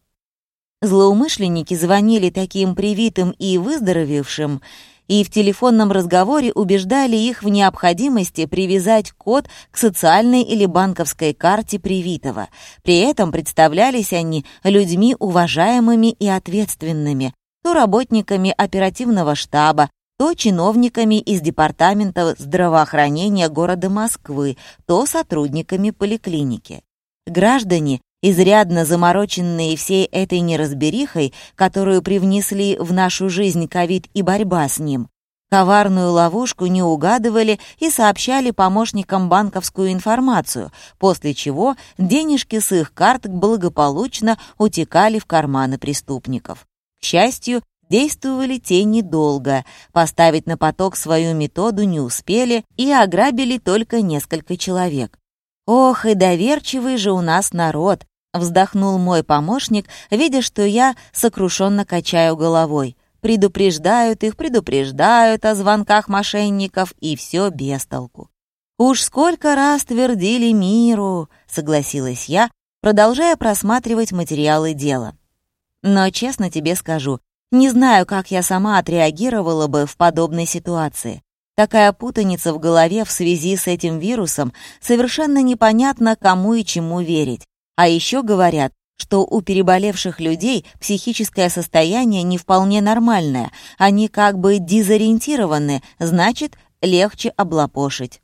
Speaker 1: Злоумышленники звонили таким привитым и выздоровевшим, и в телефонном разговоре убеждали их в необходимости привязать код к социальной или банковской карте привитого. При этом представлялись они людьми уважаемыми и ответственными, то работниками оперативного штаба, то чиновниками из Департамента здравоохранения города Москвы, то сотрудниками поликлиники. Граждане, изрядно замороченные всей этой неразберихой, которую привнесли в нашу жизнь ковид и борьба с ним, коварную ловушку не угадывали и сообщали помощникам банковскую информацию, после чего денежки с их карт благополучно утекали в карманы преступников. К счастью, действовали те недолго, поставить на поток свою методу не успели и ограбили только несколько человек. «Ох, и доверчивый же у нас народ!» — вздохнул мой помощник, видя, что я сокрушенно качаю головой. Предупреждают их, предупреждают о звонках мошенников, и все без толку. «Уж сколько раз твердили миру!» — согласилась я, продолжая просматривать материалы дела. Но честно тебе скажу, не знаю, как я сама отреагировала бы в подобной ситуации. Такая путаница в голове в связи с этим вирусом совершенно непонятно, кому и чему верить. А еще говорят, что у переболевших людей психическое состояние не вполне нормальное, они как бы дезориентированы, значит, легче облапошить.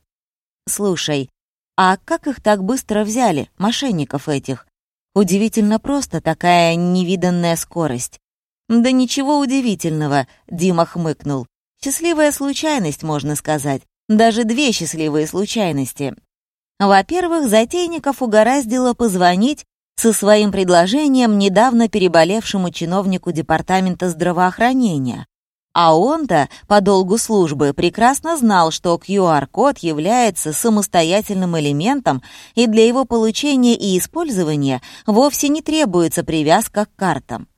Speaker 1: Слушай, а как их так быстро взяли, мошенников этих? Удивительно просто такая невиданная скорость. Да ничего удивительного, Дима хмыкнул. Счастливая случайность, можно сказать. Даже две счастливые случайности. Во-первых, затейников угораздило позвонить со своим предложением недавно переболевшему чиновнику Департамента здравоохранения, а он-то по долгу службы прекрасно знал, что QR-код является самостоятельным элементом, и для его получения и использования вовсе не требуется привязка к картам.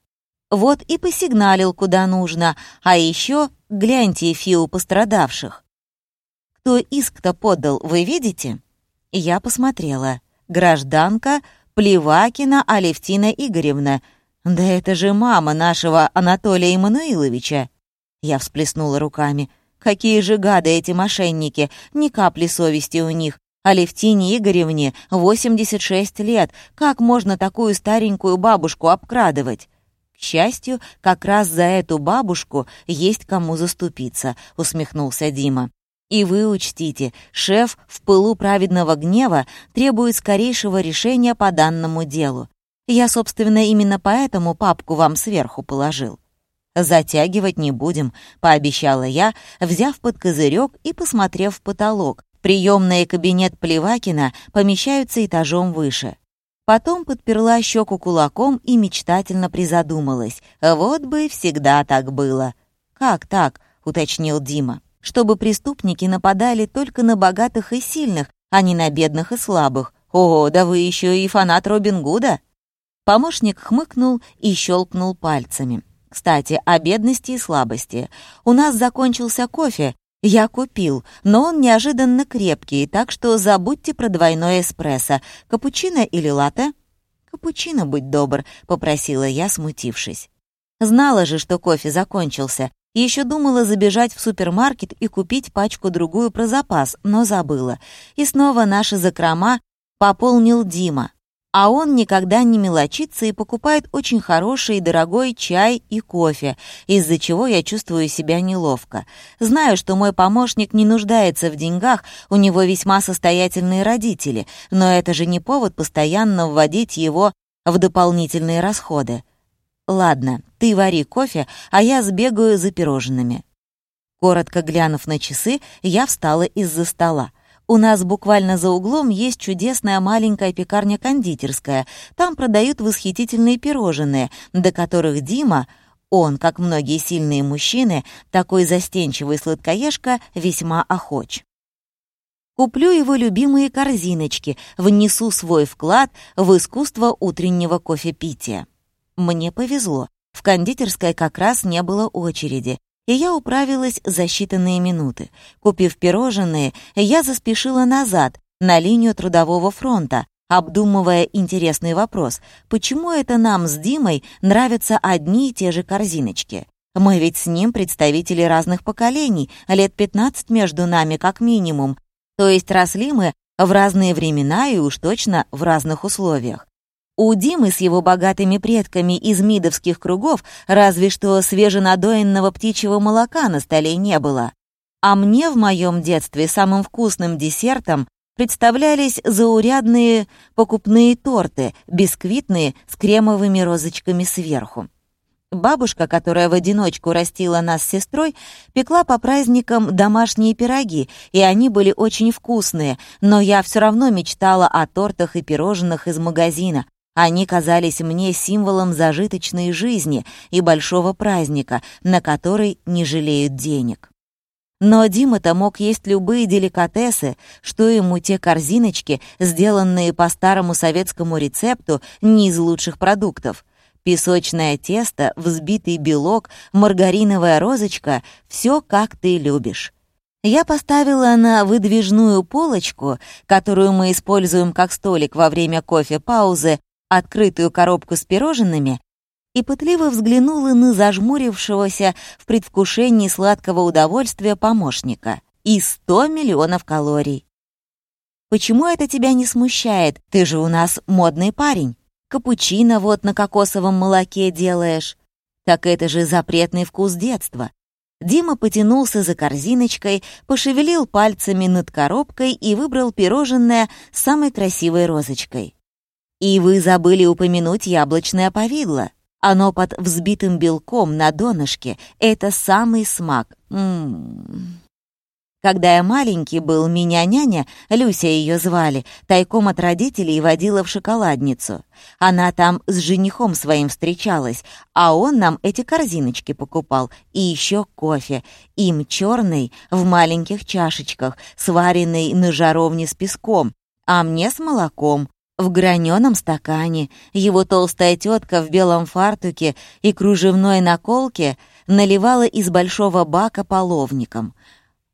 Speaker 1: Вот и посигналил куда нужно, а еще гляньте фиу пострадавших. Кто иск-то подал, вы видите? Я посмотрела. Гражданка Плевакина Алевтина Игоревна.
Speaker 2: «Да это же мама нашего Анатолия Эммануиловича!» Я всплеснула руками. «Какие же гады эти мошенники! Ни капли совести у них! А Левтине Игоревне 86 лет. Как можно такую старенькую бабушку обкрадывать? К счастью, как раз за эту бабушку есть кому заступиться, усмехнулся Дима. И вы учтите, шеф в пылу праведного гнева требует скорейшего решения по данному делу. Я, собственно, именно поэтому папку вам сверху положил. «Затягивать не будем», — пообещала я, взяв под козырек и посмотрев в потолок, Приемная и кабинет Плевакина помещаются этажом выше. Потом подперла щеку кулаком и мечтательно призадумалась. Вот бы всегда так было. «Как так?» — уточнил Дима. «Чтобы преступники нападали только на богатых и сильных, а не на бедных и слабых. О, да вы еще и фанат Робин Гуда!» Помощник хмыкнул и щелкнул пальцами. «Кстати, о бедности и слабости. У нас закончился кофе, я купил, но он неожиданно крепкий, так что забудьте про двойной эспрессо. Капучино или латте? Капучино, будь добр, попросила я, смутившись. Знала же, что кофе закончился. Еще думала забежать в супермаркет и купить пачку-другую про запас, но забыла. И снова наши закрома пополнил Дима а он никогда не мелочится и покупает очень хороший и дорогой чай и кофе, из-за чего я чувствую себя неловко. Знаю, что мой помощник не нуждается в деньгах, у него весьма состоятельные родители, но это же не повод постоянно вводить его в дополнительные расходы. Ладно, ты вари кофе, а я сбегаю за пирожными. Коротко глянув на часы, я встала из-за стола. У нас буквально за углом есть чудесная маленькая пекарня-кондитерская. Там продают восхитительные пирожные, до которых Дима, он, как многие сильные мужчины, такой застенчивый сладкоежка, весьма охоч. Куплю его любимые корзиночки, внесу свой вклад в искусство утреннего кофепития. Мне повезло. В кондитерской как раз не было очереди, и я управилась за считанные минуты. Купив пирожные, я заспешила назад, на линию Трудового фронта, обдумывая интересный вопрос, почему это нам с Димой нравятся одни и те же корзиночки? Мы ведь с ним представители разных поколений, лет 15 между нами как минимум, то есть росли мы в разные времена и уж точно в разных условиях. У Димы с его богатыми предками из мидовских кругов разве что свеженадоенного птичьего молока на столе не было. А мне в моем детстве самым вкусным десертом представлялись заурядные покупные торты, бисквитные с кремовыми розочками сверху. Бабушка, которая в одиночку растила нас с сестрой, пекла по праздникам домашние пироги, и они были очень вкусные, но я все равно мечтала о тортах и пирожных из магазина, они казались мне символом зажиточной жизни и большого праздника, на который не жалеют денег. Но Дима-то мог есть любые деликатесы, что ему те корзиночки, сделанные по старому советскому рецепту, не из лучших продуктов. Песочное тесто, взбитый белок, маргариновая розочка — все как ты любишь. Я поставила на выдвижную полочку, которую мы используем как столик во время кофе-паузы, открытую коробку с пирожными и пытливо взглянула на зажмурившегося в предвкушении сладкого удовольствия помощника. И сто миллионов калорий. «Почему это тебя не смущает? Ты же у нас модный парень. Капучино вот на кокосовом молоке делаешь. Так это же запретный вкус детства». Дима потянулся за корзиночкой, пошевелил пальцами над коробкой и выбрал пирожное с самой красивой розочкой. И вы забыли упомянуть яблочное повидло. Оно под взбитым белком на донышке. Это самый смак. М -м -м. Когда я маленький был, меня няня, Люся ее звали, тайком от родителей водила в шоколадницу. Она там с женихом своим встречалась, а он нам эти корзиночки покупал, и еще кофе, им черный, в маленьких чашечках, сваренный на жаровне с песком, а мне с молоком, в граненом стакане его толстая тетка в белом фартуке и кружевной наколке наливала из большого бака половником.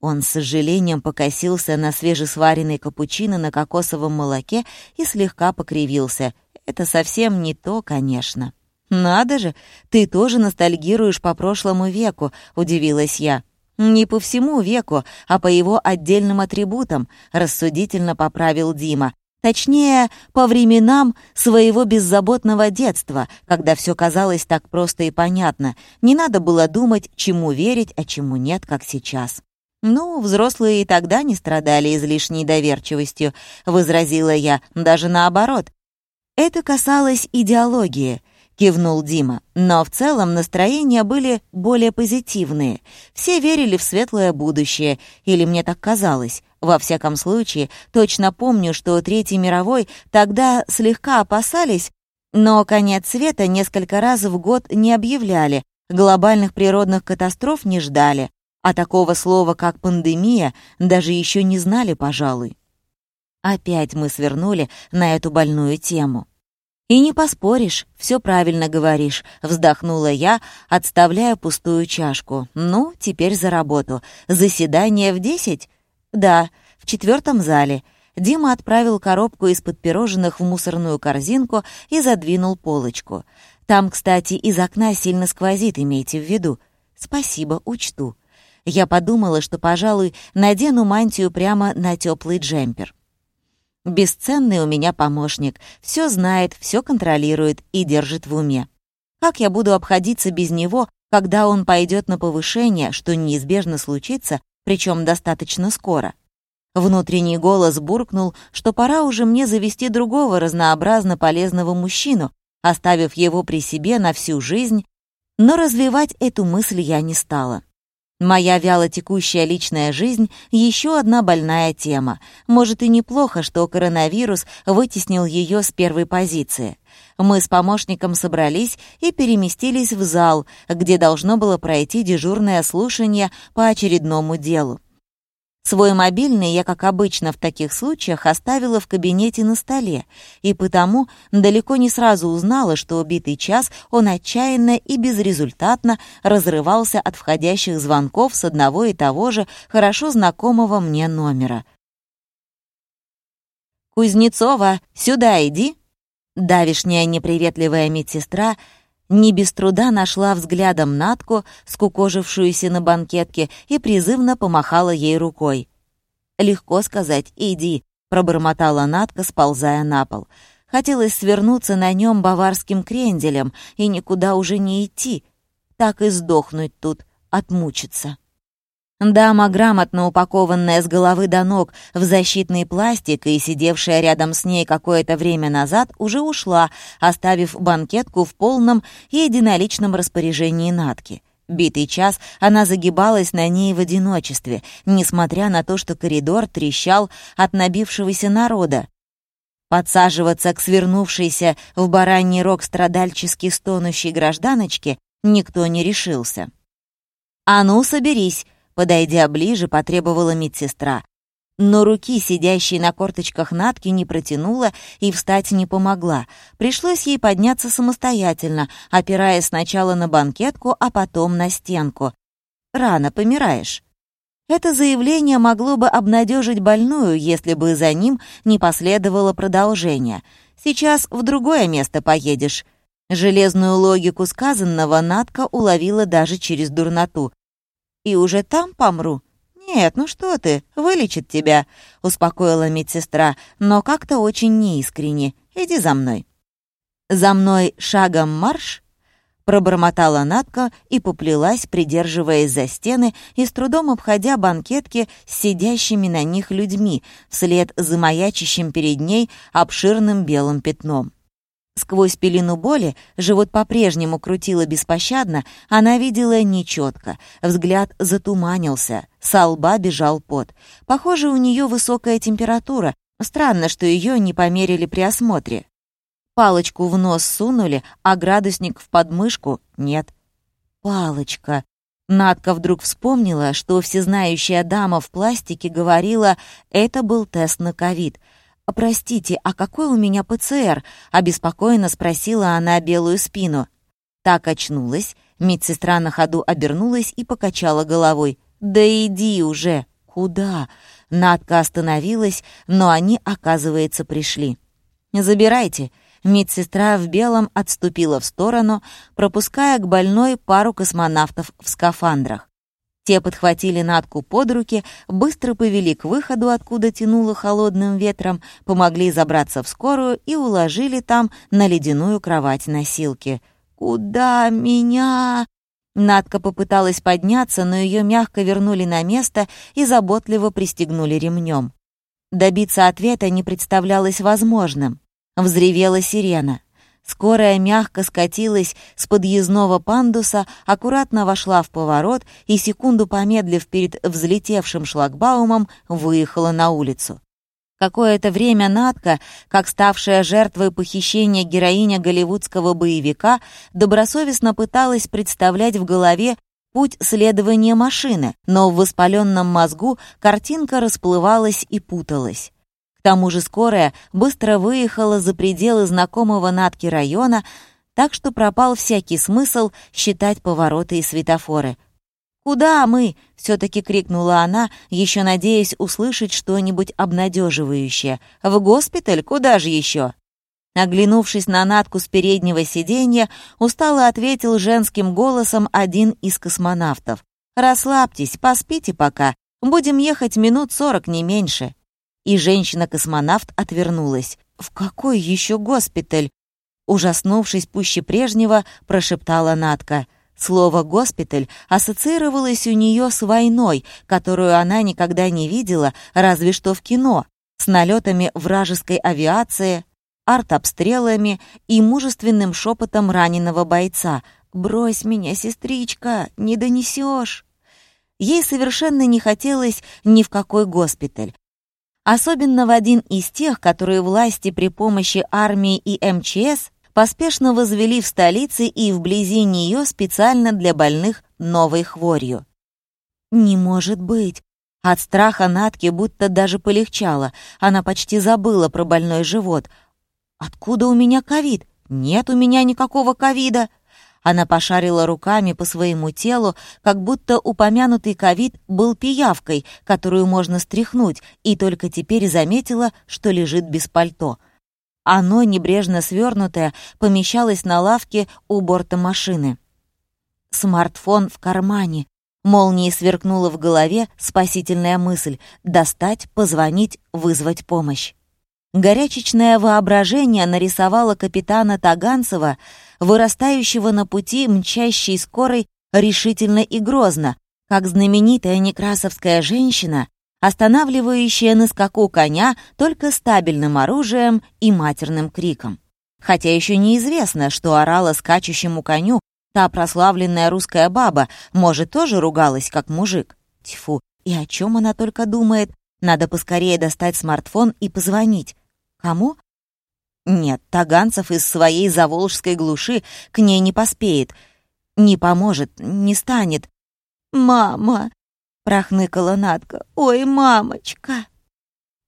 Speaker 2: Он с сожалением покосился на свежесваренный капучино на кокосовом молоке и слегка покривился. Это совсем не то, конечно. «Надо же, ты тоже ностальгируешь по прошлому веку», — удивилась я. «Не по всему веку, а по его отдельным атрибутам», — рассудительно поправил Дима. Точнее, по временам своего беззаботного детства, когда все казалось так просто и понятно. Не надо было думать, чему верить, а чему нет, как сейчас. «Ну, взрослые и тогда не страдали излишней доверчивостью», — возразила я, даже наоборот. Это касалось идеологии кивнул Дима. Но в целом настроения были более позитивные. Все верили в светлое будущее, или мне так казалось. Во всяком случае, точно помню, что Третий мировой тогда слегка опасались, но конец света несколько раз в год не объявляли, глобальных природных катастроф не ждали, а такого слова, как пандемия, даже еще не знали, пожалуй. Опять мы свернули на эту больную тему. «И не поспоришь, все правильно говоришь», — вздохнула я, отставляя пустую чашку. «Ну, теперь за работу. Заседание в десять?» «Да, в четвертом зале». Дима отправил коробку из-под пирожных в мусорную корзинку и задвинул полочку. «Там, кстати, из окна сильно сквозит, имейте в виду». «Спасибо, учту». Я подумала, что, пожалуй, надену мантию прямо на теплый джемпер. Бесценный у меня помощник. Все знает, все контролирует и держит в уме. Как я буду обходиться без него, когда он пойдет на повышение, что неизбежно случится, причем достаточно скоро? Внутренний голос буркнул, что пора уже мне завести другого разнообразно полезного мужчину, оставив его при себе на всю жизнь, но развивать эту мысль я не стала. Моя вялотекущая личная жизнь — еще одна больная тема. Может, и неплохо, что коронавирус вытеснил ее с первой позиции. Мы с помощником собрались и переместились в зал, где должно было пройти дежурное слушание по очередному делу. Свой мобильный я, как обычно в таких случаях, оставила в кабинете на столе, и потому далеко не сразу узнала, что убитый час он отчаянно и безрезультатно разрывался от входящих звонков с одного и того же хорошо знакомого мне номера. «Кузнецова, сюда иди!» Давишняя неприветливая медсестра — не без труда нашла взглядом Натку, скукожившуюся на банкетке, и призывно помахала ей рукой. «Легко сказать, иди», — пробормотала Натка, сползая на пол. Хотелось свернуться на нем баварским кренделем и никуда уже не идти, так и сдохнуть тут, отмучиться. Дама, грамотно упакованная с головы до ног в защитный пластик и сидевшая рядом с ней какое-то время назад, уже ушла, оставив банкетку в полном и единоличном распоряжении Натки. Битый час она загибалась на ней в одиночестве, несмотря на то, что коридор трещал от набившегося народа. Подсаживаться к свернувшейся в бараний рог страдальчески стонущей гражданочке никто не решился. «А ну, соберись!» Подойдя ближе, потребовала медсестра. Но руки, сидящей на корточках Натки, не протянула и встать не помогла. Пришлось ей подняться самостоятельно, опираясь сначала на банкетку, а потом на стенку. «Рано помираешь». Это заявление могло бы обнадежить больную, если бы за ним не последовало продолжение. «Сейчас в другое место поедешь». Железную логику сказанного Натка уловила даже через дурноту и уже там помру?» «Нет, ну что ты, вылечит тебя», — успокоила медсестра, но как-то очень неискренне. «Иди за мной». «За мной шагом марш?» Пробормотала Натка и поплелась, придерживаясь за стены и с трудом обходя банкетки с сидящими на них людьми, вслед за маячащим перед ней обширным белым пятном. Сквозь пелену боли живот по-прежнему крутило беспощадно, она видела нечетко, взгляд затуманился, со лба бежал пот. Похоже, у нее высокая температура, странно, что ее не померили при осмотре. Палочку в нос сунули, а градусник в подмышку нет. Палочка. Надка вдруг вспомнила, что всезнающая дама в пластике говорила, это был тест на ковид — «Простите, а какой у меня ПЦР?» — обеспокоенно спросила она белую спину. Так очнулась, медсестра на ходу обернулась и покачала головой. «Да иди уже!» «Куда?» Надка остановилась, но они, оказывается, пришли. «Забирайте». Медсестра в белом отступила в сторону, пропуская к больной пару космонавтов в скафандрах. Те подхватили Натку под руки, быстро повели к выходу, откуда тянуло холодным ветром, помогли забраться в скорую и уложили там на ледяную кровать носилки. «Куда меня?» Надка попыталась подняться, но ее мягко вернули на место и заботливо пристегнули ремнем. Добиться ответа не представлялось возможным. Взревела сирена. Скорая мягко скатилась с подъездного пандуса, аккуратно вошла в поворот и, секунду помедлив перед взлетевшим шлагбаумом, выехала на улицу. Какое-то время Натка, как ставшая жертвой похищения героиня голливудского боевика, добросовестно пыталась представлять в голове путь следования машины, но в воспаленном мозгу картинка расплывалась и путалась. К тому же скорая быстро выехала за пределы знакомого Натки района, так что пропал всякий смысл считать повороты и светофоры — «Куда мы?» — все-таки крикнула она, еще надеясь услышать что-нибудь обнадеживающее. «В госпиталь? Куда же еще?» Оглянувшись на Натку с переднего сиденья, устало ответил женским голосом один из космонавтов. «Расслабьтесь, поспите пока. Будем ехать минут сорок, не меньше». И женщина-космонавт отвернулась. «В какой еще госпиталь?» Ужаснувшись пуще прежнего, прошептала Натка — Слово «госпиталь» ассоциировалось у нее с войной, которую она никогда не видела, разве что в кино, с налетами вражеской авиации, артобстрелами и мужественным шепотом раненого бойца. «Брось меня, сестричка, не донесешь!» Ей совершенно не хотелось ни в какой госпиталь. Особенно в один из тех, которые власти при помощи армии и МЧС поспешно возвели в столице и вблизи нее специально для больных новой хворью. «Не может быть!» От страха Натки будто даже полегчало. Она почти забыла про больной живот. «Откуда у меня ковид? Нет у меня никакого ковида!» Она пошарила руками по своему телу, как будто упомянутый ковид был пиявкой, которую можно стряхнуть, и только теперь заметила, что лежит без пальто — оно, небрежно свернутое, помещалось на лавке у борта машины. Смартфон в кармане. Молнией сверкнула в голове спасительная мысль — достать, позвонить, вызвать помощь. Горячечное воображение нарисовало капитана Таганцева, вырастающего на пути мчащей скорой решительно и грозно, как знаменитая некрасовская женщина, останавливающая на скаку коня только стабильным оружием и матерным криком. Хотя еще неизвестно, что орала скачущему коню та прославленная русская баба, может, тоже ругалась, как мужик. Тьфу, и о чем она только думает? Надо поскорее достать смартфон и позвонить. Кому? Нет, Таганцев из своей заволжской глуши к ней не поспеет. Не поможет, не станет. «Мама!» прохныкала Надка. «Ой, мамочка!»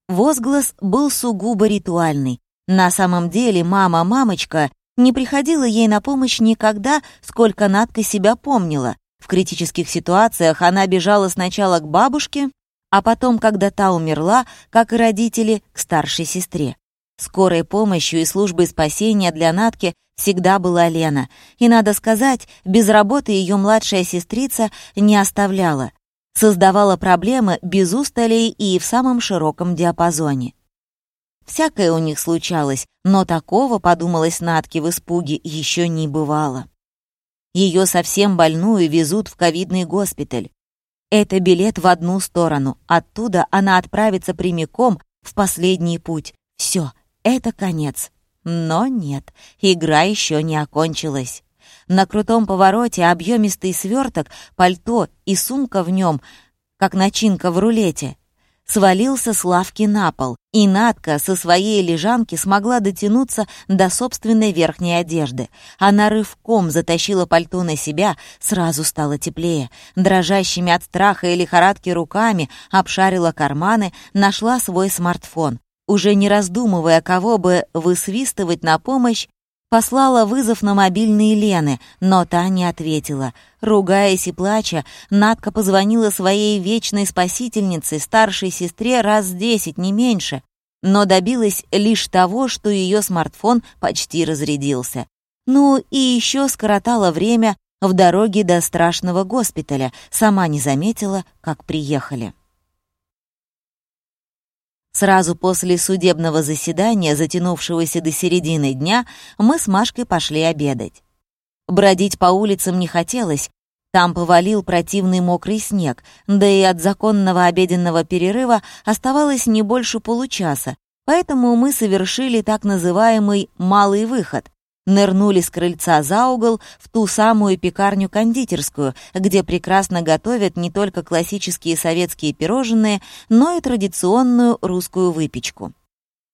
Speaker 2: Возглас был сугубо ритуальный. На самом деле мама-мамочка не приходила ей на помощь никогда, сколько Надка себя помнила. В критических ситуациях она бежала сначала к бабушке, а потом, когда та умерла, как и родители, к старшей сестре. Скорой помощью и службой спасения для Натки всегда была Лена. И, надо сказать, без работы ее младшая сестрица не оставляла создавала проблемы без усталей и в самом широком диапазоне. Всякое у них случалось, но такого, подумалось Натке в испуге, еще не бывало. Ее совсем больную везут в ковидный госпиталь. Это билет в одну сторону, оттуда она отправится прямиком в последний путь. Все, это конец. Но нет, игра еще не окончилась. На крутом повороте объемистый сверток, пальто и сумка в нем, как начинка в рулете, свалился с лавки на пол, и Надка со своей лежанки смогла дотянуться до собственной верхней одежды. Она рывком затащила пальто на себя, сразу стало теплее. Дрожащими от страха и лихорадки руками обшарила карманы, нашла свой смартфон. Уже не раздумывая, кого бы высвистывать на помощь, Послала вызов на мобильные Лены, но та не ответила. Ругаясь и плача, Надка позвонила своей вечной спасительнице, старшей сестре, раз десять, не меньше.
Speaker 1: но добилась лишь того, что ее смартфон почти разрядился. Ну и еще скоротала время в дороге до страшного госпиталя, сама не заметила, как приехали. Сразу после судебного заседания, затянувшегося до середины дня, мы с Машкой пошли обедать. Бродить по улицам не хотелось, там повалил противный мокрый снег, да и от законного обеденного перерыва оставалось не больше получаса, поэтому мы совершили так называемый «малый выход», нырнули с крыльца за угол в ту самую пекарню-кондитерскую, где прекрасно готовят не только классические советские пирожные, но и традиционную русскую выпечку.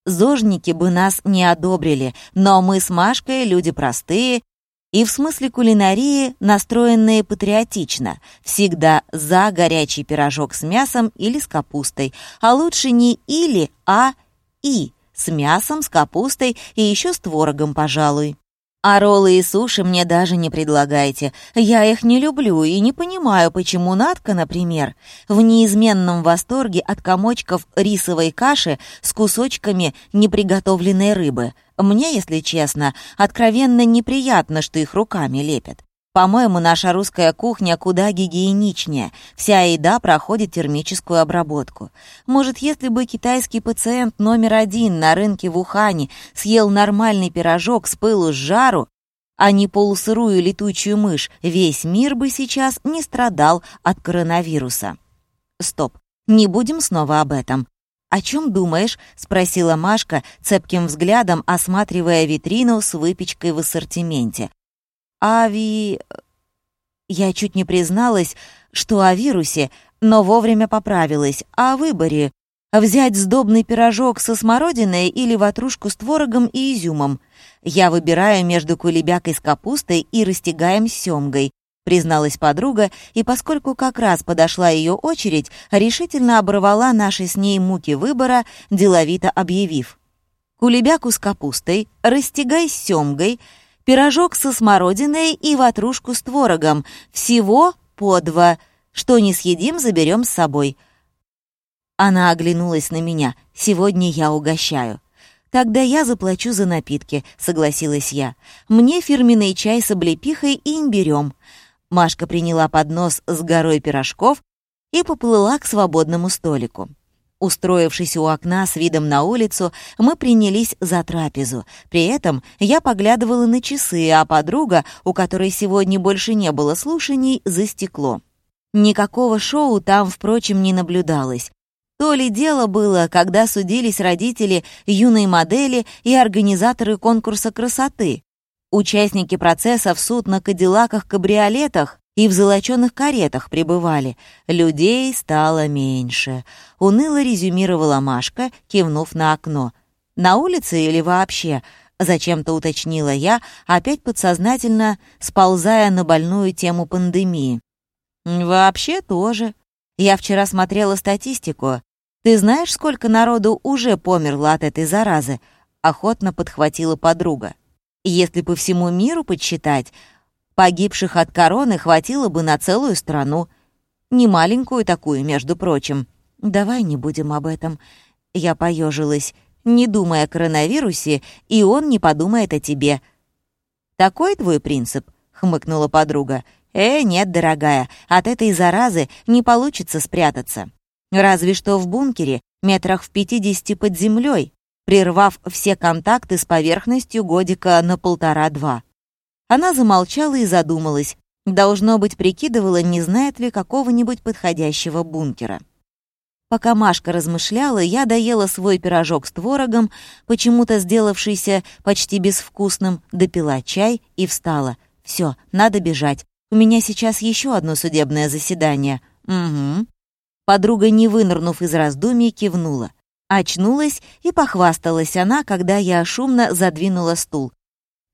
Speaker 1: Зожники бы нас не одобрили, но мы с Машкой люди простые и в смысле кулинарии настроенные патриотично, всегда за горячий пирожок с мясом или с капустой, а лучше не или, а и с мясом, с капустой и еще с творогом, пожалуй. А роллы и суши мне даже не предлагайте. Я их не люблю и не понимаю, почему Надка, например, в неизменном восторге от комочков рисовой каши с кусочками неприготовленной рыбы. Мне, если честно, откровенно неприятно, что их руками лепят. По-моему, наша русская кухня куда гигиеничнее. Вся еда проходит термическую обработку. Может, если бы китайский пациент номер один на рынке в Ухане съел нормальный пирожок с пылу с жару, а не полусырую летучую мышь, весь мир бы сейчас не страдал от коронавируса. Стоп, не будем снова об этом. «О чем думаешь?» — спросила Машка, цепким взглядом осматривая витрину с выпечкой в ассортименте. Ави... Я чуть не призналась, что о вирусе, но вовремя поправилась. О выборе. Взять сдобный пирожок со смородиной или ватрушку с творогом и изюмом. Я выбираю между кулебякой с капустой и растягаем с семгой, призналась подруга, и поскольку как раз подошла ее очередь, решительно оборвала наши с ней муки выбора, деловито объявив. Кулебяку с капустой, растягай с семгой — пирожок со смородиной и ватрушку с творогом. Всего по два. Что не съедим, заберем с собой». Она оглянулась на меня. «Сегодня я угощаю». «Тогда я заплачу за напитки», — согласилась я. «Мне фирменный чай с облепихой и имбирем». Машка приняла поднос с горой пирожков и поплыла к свободному столику. Устроившись у окна с видом на улицу, мы принялись за трапезу. При этом я поглядывала на часы, а подруга, у которой сегодня больше не было слушаний, за стекло. Никакого шоу там, впрочем, не наблюдалось. То ли дело было, когда судились родители юной модели и организаторы конкурса красоты. Участники процесса в суд на кадиллаках-кабриолетах и в золочёных каретах пребывали. Людей стало меньше. Уныло резюмировала Машка, кивнув на окно. «На улице или вообще?» — зачем-то уточнила я, опять подсознательно сползая на больную тему пандемии. «Вообще тоже. Я вчера смотрела статистику. Ты знаешь, сколько народу уже померло от этой заразы?» — охотно подхватила подруга. «Если по всему миру подсчитать, Погибших от короны хватило бы на целую страну. Не маленькую такую, между прочим. Давай не будем об этом. Я поежилась, не думая о коронавирусе, и он не подумает о тебе. «Такой твой принцип?» — хмыкнула подруга. «Э, нет, дорогая, от этой заразы не получится спрятаться. Разве что в бункере, метрах в пятидесяти под землей, прервав все контакты с поверхностью годика на полтора-два. Она замолчала и задумалась. Должно быть, прикидывала, не знает ли какого-нибудь подходящего бункера. Пока Машка размышляла, я доела свой пирожок с творогом, почему-то сделавшийся почти безвкусным, допила чай и встала. Все, надо бежать. У меня сейчас еще одно судебное заседание. Угу. Подруга, не вынырнув из раздумий, кивнула. Очнулась и похвасталась она, когда я шумно задвинула стул.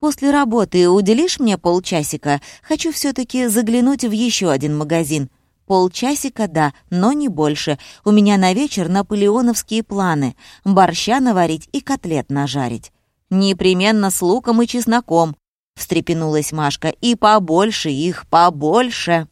Speaker 1: После работы уделишь мне полчасика? Хочу все-таки заглянуть в еще один магазин. Полчасика, да, но не больше. У меня на вечер наполеоновские планы. Борща наварить и котлет нажарить. Непременно с луком и чесноком, встрепенулась Машка. И побольше их, побольше.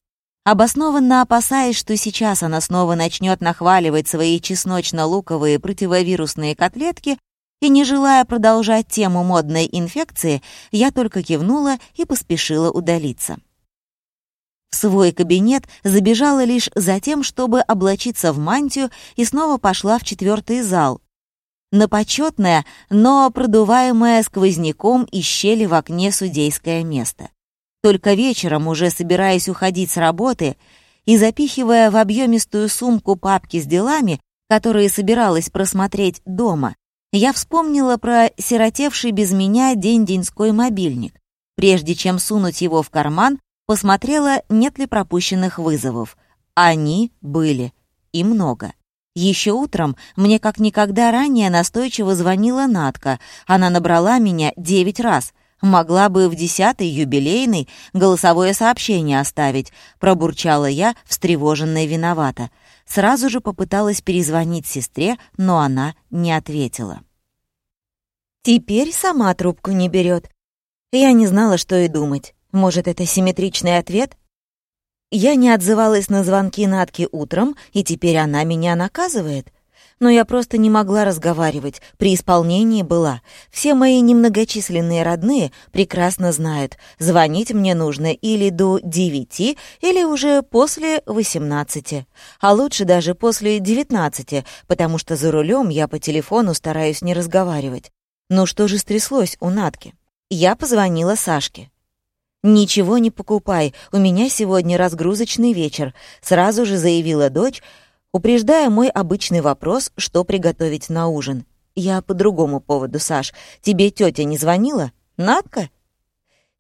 Speaker 1: Обоснованно опасаясь, что сейчас она снова начнет нахваливать свои чесночно-луковые противовирусные котлетки, и не желая продолжать тему модной инфекции, я только кивнула и поспешила удалиться. В свой кабинет забежала лишь за тем, чтобы облачиться в мантию и снова пошла в четвертый зал, на почетное, но продуваемое сквозняком из щели в окне судейское место. Только вечером, уже собираясь уходить с работы и запихивая в объемистую сумку папки с делами, которые собиралась просмотреть дома, я вспомнила про сиротевший без меня день-деньской мобильник. Прежде чем сунуть его в карман, посмотрела, нет ли пропущенных вызовов. Они были. И много. Еще утром мне как никогда ранее настойчиво звонила Натка. Она набрала меня девять раз — Могла бы в десятый юбилейный голосовое сообщение оставить, пробурчала я, встревоженная виновата. Сразу же попыталась перезвонить сестре, но она не ответила. Теперь сама трубку не берет. Я не знала, что и думать. Может, это симметричный ответ? Я не отзывалась на звонки Натки утром, и теперь она меня наказывает но я просто не могла разговаривать, при исполнении была. Все мои немногочисленные родные прекрасно знают, звонить мне нужно или до девяти, или уже после восемнадцати, а лучше даже после девятнадцати, потому что за рулем я по телефону стараюсь не разговаривать. Ну что же стряслось у Натки? Я позвонила Сашке. «Ничего не покупай, у меня сегодня разгрузочный вечер», сразу же заявила дочь, упреждая мой обычный вопрос, что приготовить на ужин. «Я по другому поводу, Саш. Тебе тетя не звонила? Надка?»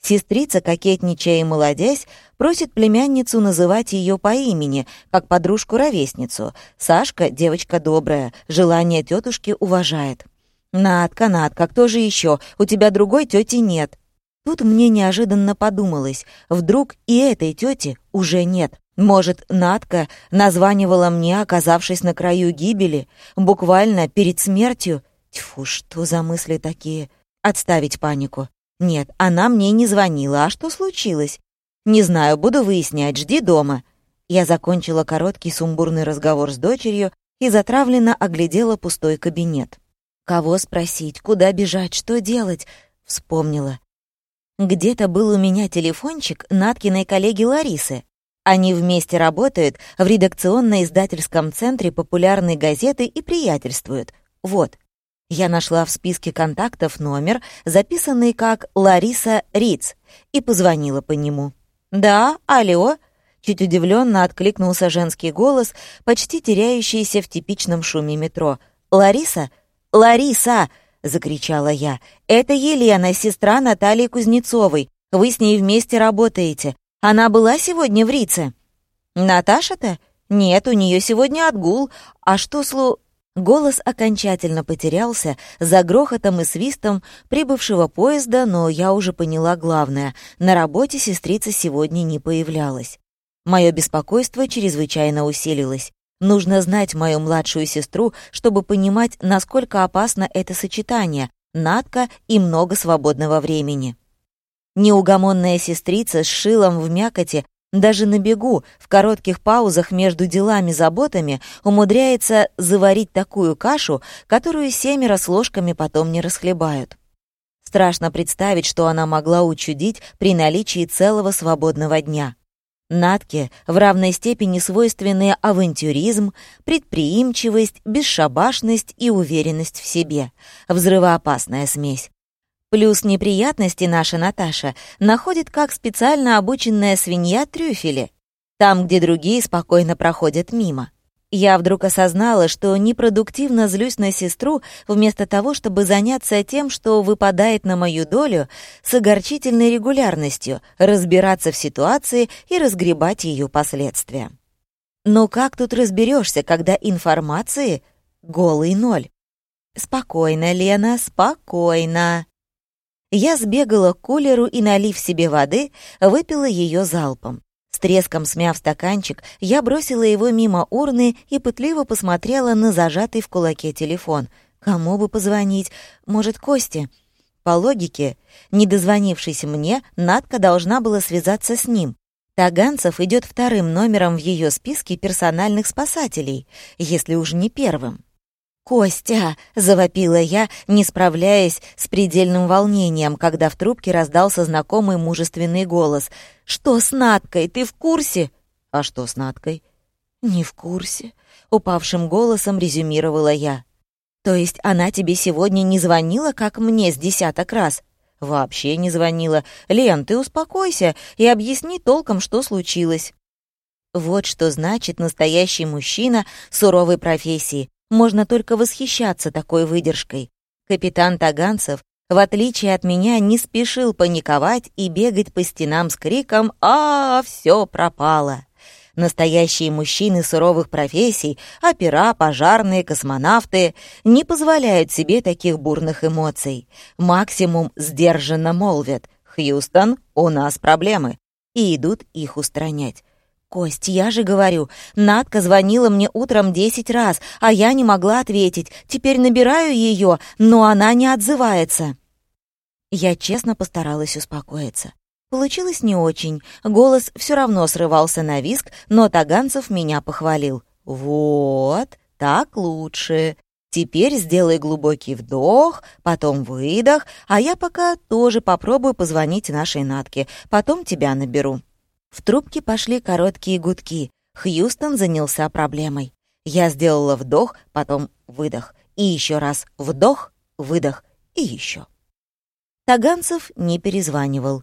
Speaker 1: Сестрица, кокетничая и молодясь, просит племянницу называть ее по имени, как подружку-ровесницу. Сашка — девочка добрая, желание тетушки уважает. «Надка, Надка, кто же еще? У тебя другой тети нет». Тут мне неожиданно подумалось, вдруг и этой тети уже нет. Может, Натка названивала мне, оказавшись на краю гибели, буквально перед смертью? Тьфу, что за мысли такие? Отставить панику. Нет, она мне не звонила. А что случилось? Не знаю, буду выяснять. Жди дома. Я закончила короткий сумбурный разговор с дочерью и затравленно оглядела пустой кабинет. Кого спросить, куда бежать, что делать? Вспомнила. Где-то был у меня телефончик Наткиной коллеги Ларисы. Они вместе работают в редакционно-издательском центре популярной газеты и приятельствуют. Вот. Я нашла в списке контактов номер, записанный как Лариса Риц, и позвонила по нему. «Да, алло», — чуть удивленно откликнулся женский голос, почти теряющийся в типичном шуме метро. «Лариса? Лариса!» — закричала я. «Это Елена, сестра Натальи Кузнецовой. Вы с ней вместе работаете. Она была сегодня в Рице?» «Наташа-то? Нет, у нее сегодня отгул. А что слу...» Голос окончательно потерялся за грохотом и свистом прибывшего поезда, но я уже поняла главное. На работе сестрица сегодня не появлялась. Мое беспокойство чрезвычайно усилилось. Нужно знать мою младшую сестру, чтобы понимать, насколько опасно это сочетание — Надка и много свободного времени. Неугомонная сестрица с шилом в мякоти даже на бегу, в коротких паузах между делами-заботами, умудряется заварить такую кашу, которую семеро с ложками потом не расхлебают. Страшно представить, что она могла учудить при наличии целого свободного дня. Натке в равной степени свойственны авантюризм, предприимчивость, бесшабашность и уверенность в себе. Взрывоопасная смесь. Плюс неприятности наша Наташа находит как специально обученная свинья трюфели, там, где другие спокойно проходят мимо. Я вдруг осознала, что непродуктивно злюсь на сестру, вместо того, чтобы заняться тем, что выпадает на мою долю, с огорчительной регулярностью, разбираться в ситуации и разгребать ее последствия. Но как тут разберешься, когда информации голый ноль? Спокойно, Лена, спокойно. Я сбегала к кулеру и, налив себе воды, выпила ее залпом. Треском смяв стаканчик, я бросила его мимо урны и пытливо посмотрела на зажатый в кулаке телефон. Кому бы позвонить? Может, Косте? По логике, не дозвонившись мне, Надка должна была связаться с ним. Таганцев идет вторым номером в ее списке персональных спасателей, если уж не первым. «Костя!» — завопила я, не справляясь с предельным волнением, когда в трубке раздался знакомый мужественный голос. «Что с Надкой? Ты в курсе?»
Speaker 2: «А что с Надкой?»
Speaker 1: «Не в курсе», — упавшим голосом резюмировала я. «То есть она тебе сегодня не звонила, как мне, с десяток раз?»
Speaker 2: «Вообще не звонила. Лен, ты успокойся и объясни толком, что случилось».
Speaker 1: Вот что значит настоящий мужчина суровой профессии. Можно только восхищаться такой выдержкой. Капитан Таганцев, в отличие от меня, не спешил паниковать и бегать по стенам с криком «А, все пропало!». Настоящие мужчины суровых профессий, опера, пожарные, космонавты, не позволяют себе таких бурных эмоций. Максимум сдержанно молвят «Хьюстон, у нас проблемы», и идут их устранять. «Кость, я же говорю, Надка звонила мне утром десять раз, а я не могла ответить. Теперь набираю ее, но она не отзывается». Я честно постаралась успокоиться. Получилось не очень. Голос все равно срывался на виск, но Таганцев меня похвалил. «Вот, так лучше. Теперь сделай глубокий вдох, потом выдох, а я пока тоже попробую позвонить нашей Натке, потом тебя наберу». В трубке пошли короткие гудки. Хьюстон занялся проблемой. Я сделала вдох, потом выдох. И еще раз вдох, выдох и еще. Таганцев не перезванивал.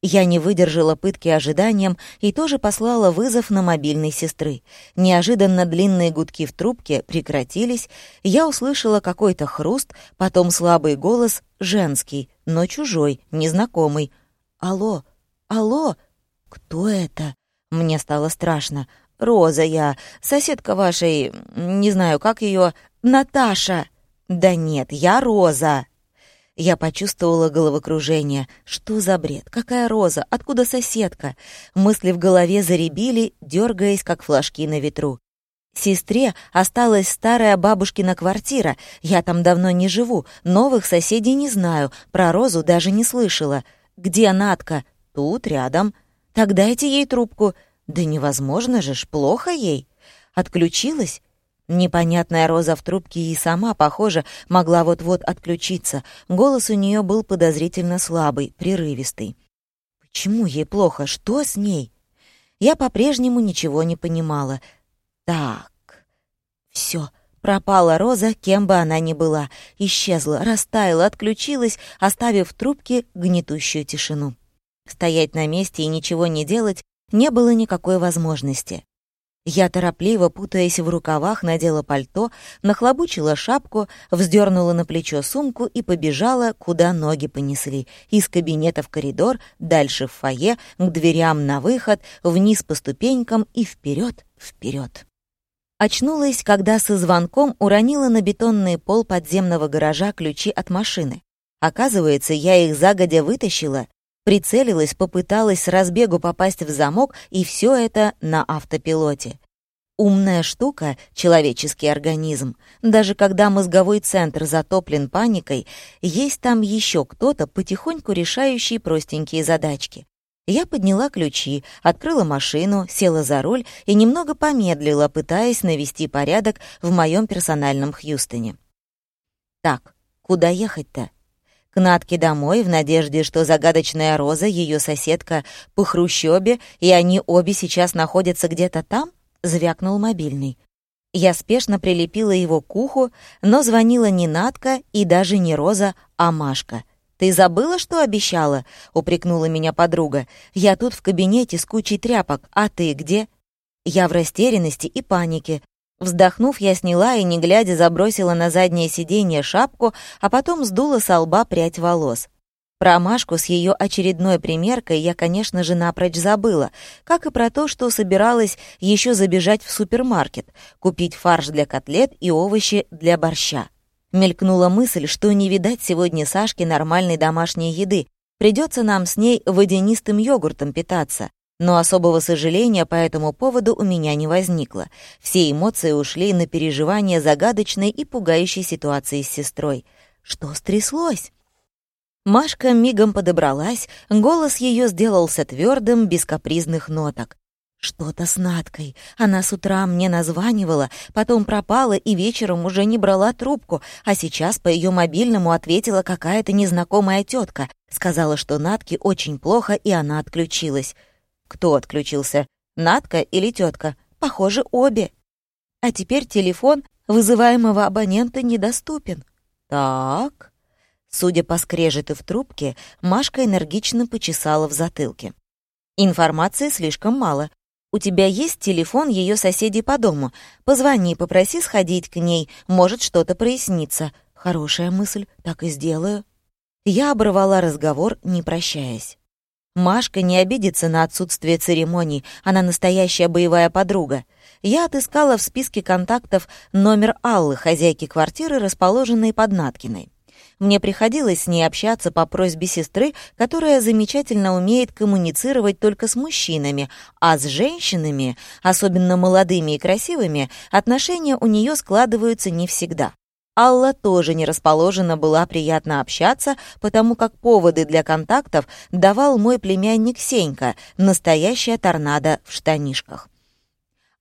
Speaker 1: Я не выдержала пытки ожиданием и тоже послала вызов на мобильной сестры. Неожиданно длинные гудки в трубке прекратились, я услышала какой-то хруст, потом слабый голос, женский, но чужой, незнакомый. «Алло, алло!» «Кто это?» Мне стало страшно. «Роза я, соседка вашей, не знаю, как ее, Наташа». «Да нет, я Роза». Я почувствовала головокружение. Что за бред? Какая Роза? Откуда соседка? Мысли в голове заребили, дергаясь, как флажки на ветру. Сестре осталась старая бабушкина квартира. Я там давно не живу, новых соседей не знаю, про Розу даже не слышала. Где Натка? Тут, рядом. Так дайте ей трубку. Да невозможно же ж, плохо ей. Отключилась? Непонятная роза в трубке и сама, похоже, могла вот-вот отключиться. Голос у нее был подозрительно слабый, прерывистый. Почему ей плохо? Что с ней? Я по-прежнему ничего не понимала. Так, все, пропала роза, кем бы она ни была. Исчезла, растаяла, отключилась, оставив в трубке гнетущую тишину. Стоять на месте и ничего не делать не было никакой возможности. Я торопливо, путаясь в рукавах, надела пальто, нахлобучила шапку, вздернула на плечо сумку и побежала, куда ноги понесли. Из кабинета в коридор, дальше в фойе, к дверям на выход, вниз по ступенькам и вперед, вперед. Очнулась, когда со звонком уронила на бетонный пол подземного гаража ключи от машины. Оказывается, я их загодя вытащила Прицелилась, попыталась с разбегу попасть в замок, и все это на автопилоте. Умная штука — человеческий организм. Даже когда мозговой центр затоплен паникой, есть там еще кто-то, потихоньку решающий простенькие задачки. Я подняла ключи, открыла машину, села за руль и немного помедлила, пытаясь навести порядок в моем персональном Хьюстоне. Так, куда ехать-то? К Натке домой в надежде, что загадочная Роза — ее соседка по хрущобе, и они обе сейчас находятся где-то там? Звякнул мобильный. Я спешно прилепила его к уху, но звонила не Натка и даже не Роза, а Машка. «Ты забыла, что обещала?» — упрекнула меня подруга. «Я тут в кабинете с кучей тряпок, а ты где?» Я в растерянности и панике. Вздохнув, я сняла и, не глядя, забросила на заднее сиденье шапку, а потом сдула со лба прядь волос. Про Машку с ее очередной примеркой я, конечно же, напрочь забыла, как и про то, что собиралась еще забежать в супермаркет, купить фарш для котлет и овощи для борща. Мелькнула мысль, что не видать сегодня Сашке нормальной домашней еды, придется нам с ней водянистым йогуртом питаться но особого сожаления по этому поводу у меня не возникло. Все эмоции ушли на переживание загадочной и пугающей ситуации с сестрой. Что стряслось?
Speaker 2: Машка мигом подобралась, голос ее сделался твердым, без капризных ноток. Что-то с Надкой. Она с утра мне названивала, потом пропала и вечером уже не брала трубку, а сейчас по ее мобильному ответила какая-то незнакомая тетка. Сказала, что Надке очень плохо, и она отключилась. Кто отключился? Надка или тетка? Похоже, обе. А теперь телефон вызываемого абонента недоступен. Так. Судя по скрежету в трубке, Машка энергично почесала в затылке. Информации слишком мало. У тебя есть телефон ее соседей по дому. Позвони, попроси сходить к ней, может, что-то прояснится. Хорошая мысль, так и сделаю. Я оборвала разговор, не прощаясь. Машка не обидится на отсутствие церемоний, она настоящая боевая подруга. Я отыскала в списке контактов номер Аллы, хозяйки квартиры, расположенной под Наткиной. Мне приходилось с ней общаться по просьбе сестры, которая замечательно умеет коммуницировать только с мужчинами, а с женщинами, особенно молодыми и красивыми, отношения у нее складываются не всегда. Алла тоже не расположена была приятно общаться, потому как поводы для контактов давал мой племянник Сенька, настоящая торнадо в штанишках.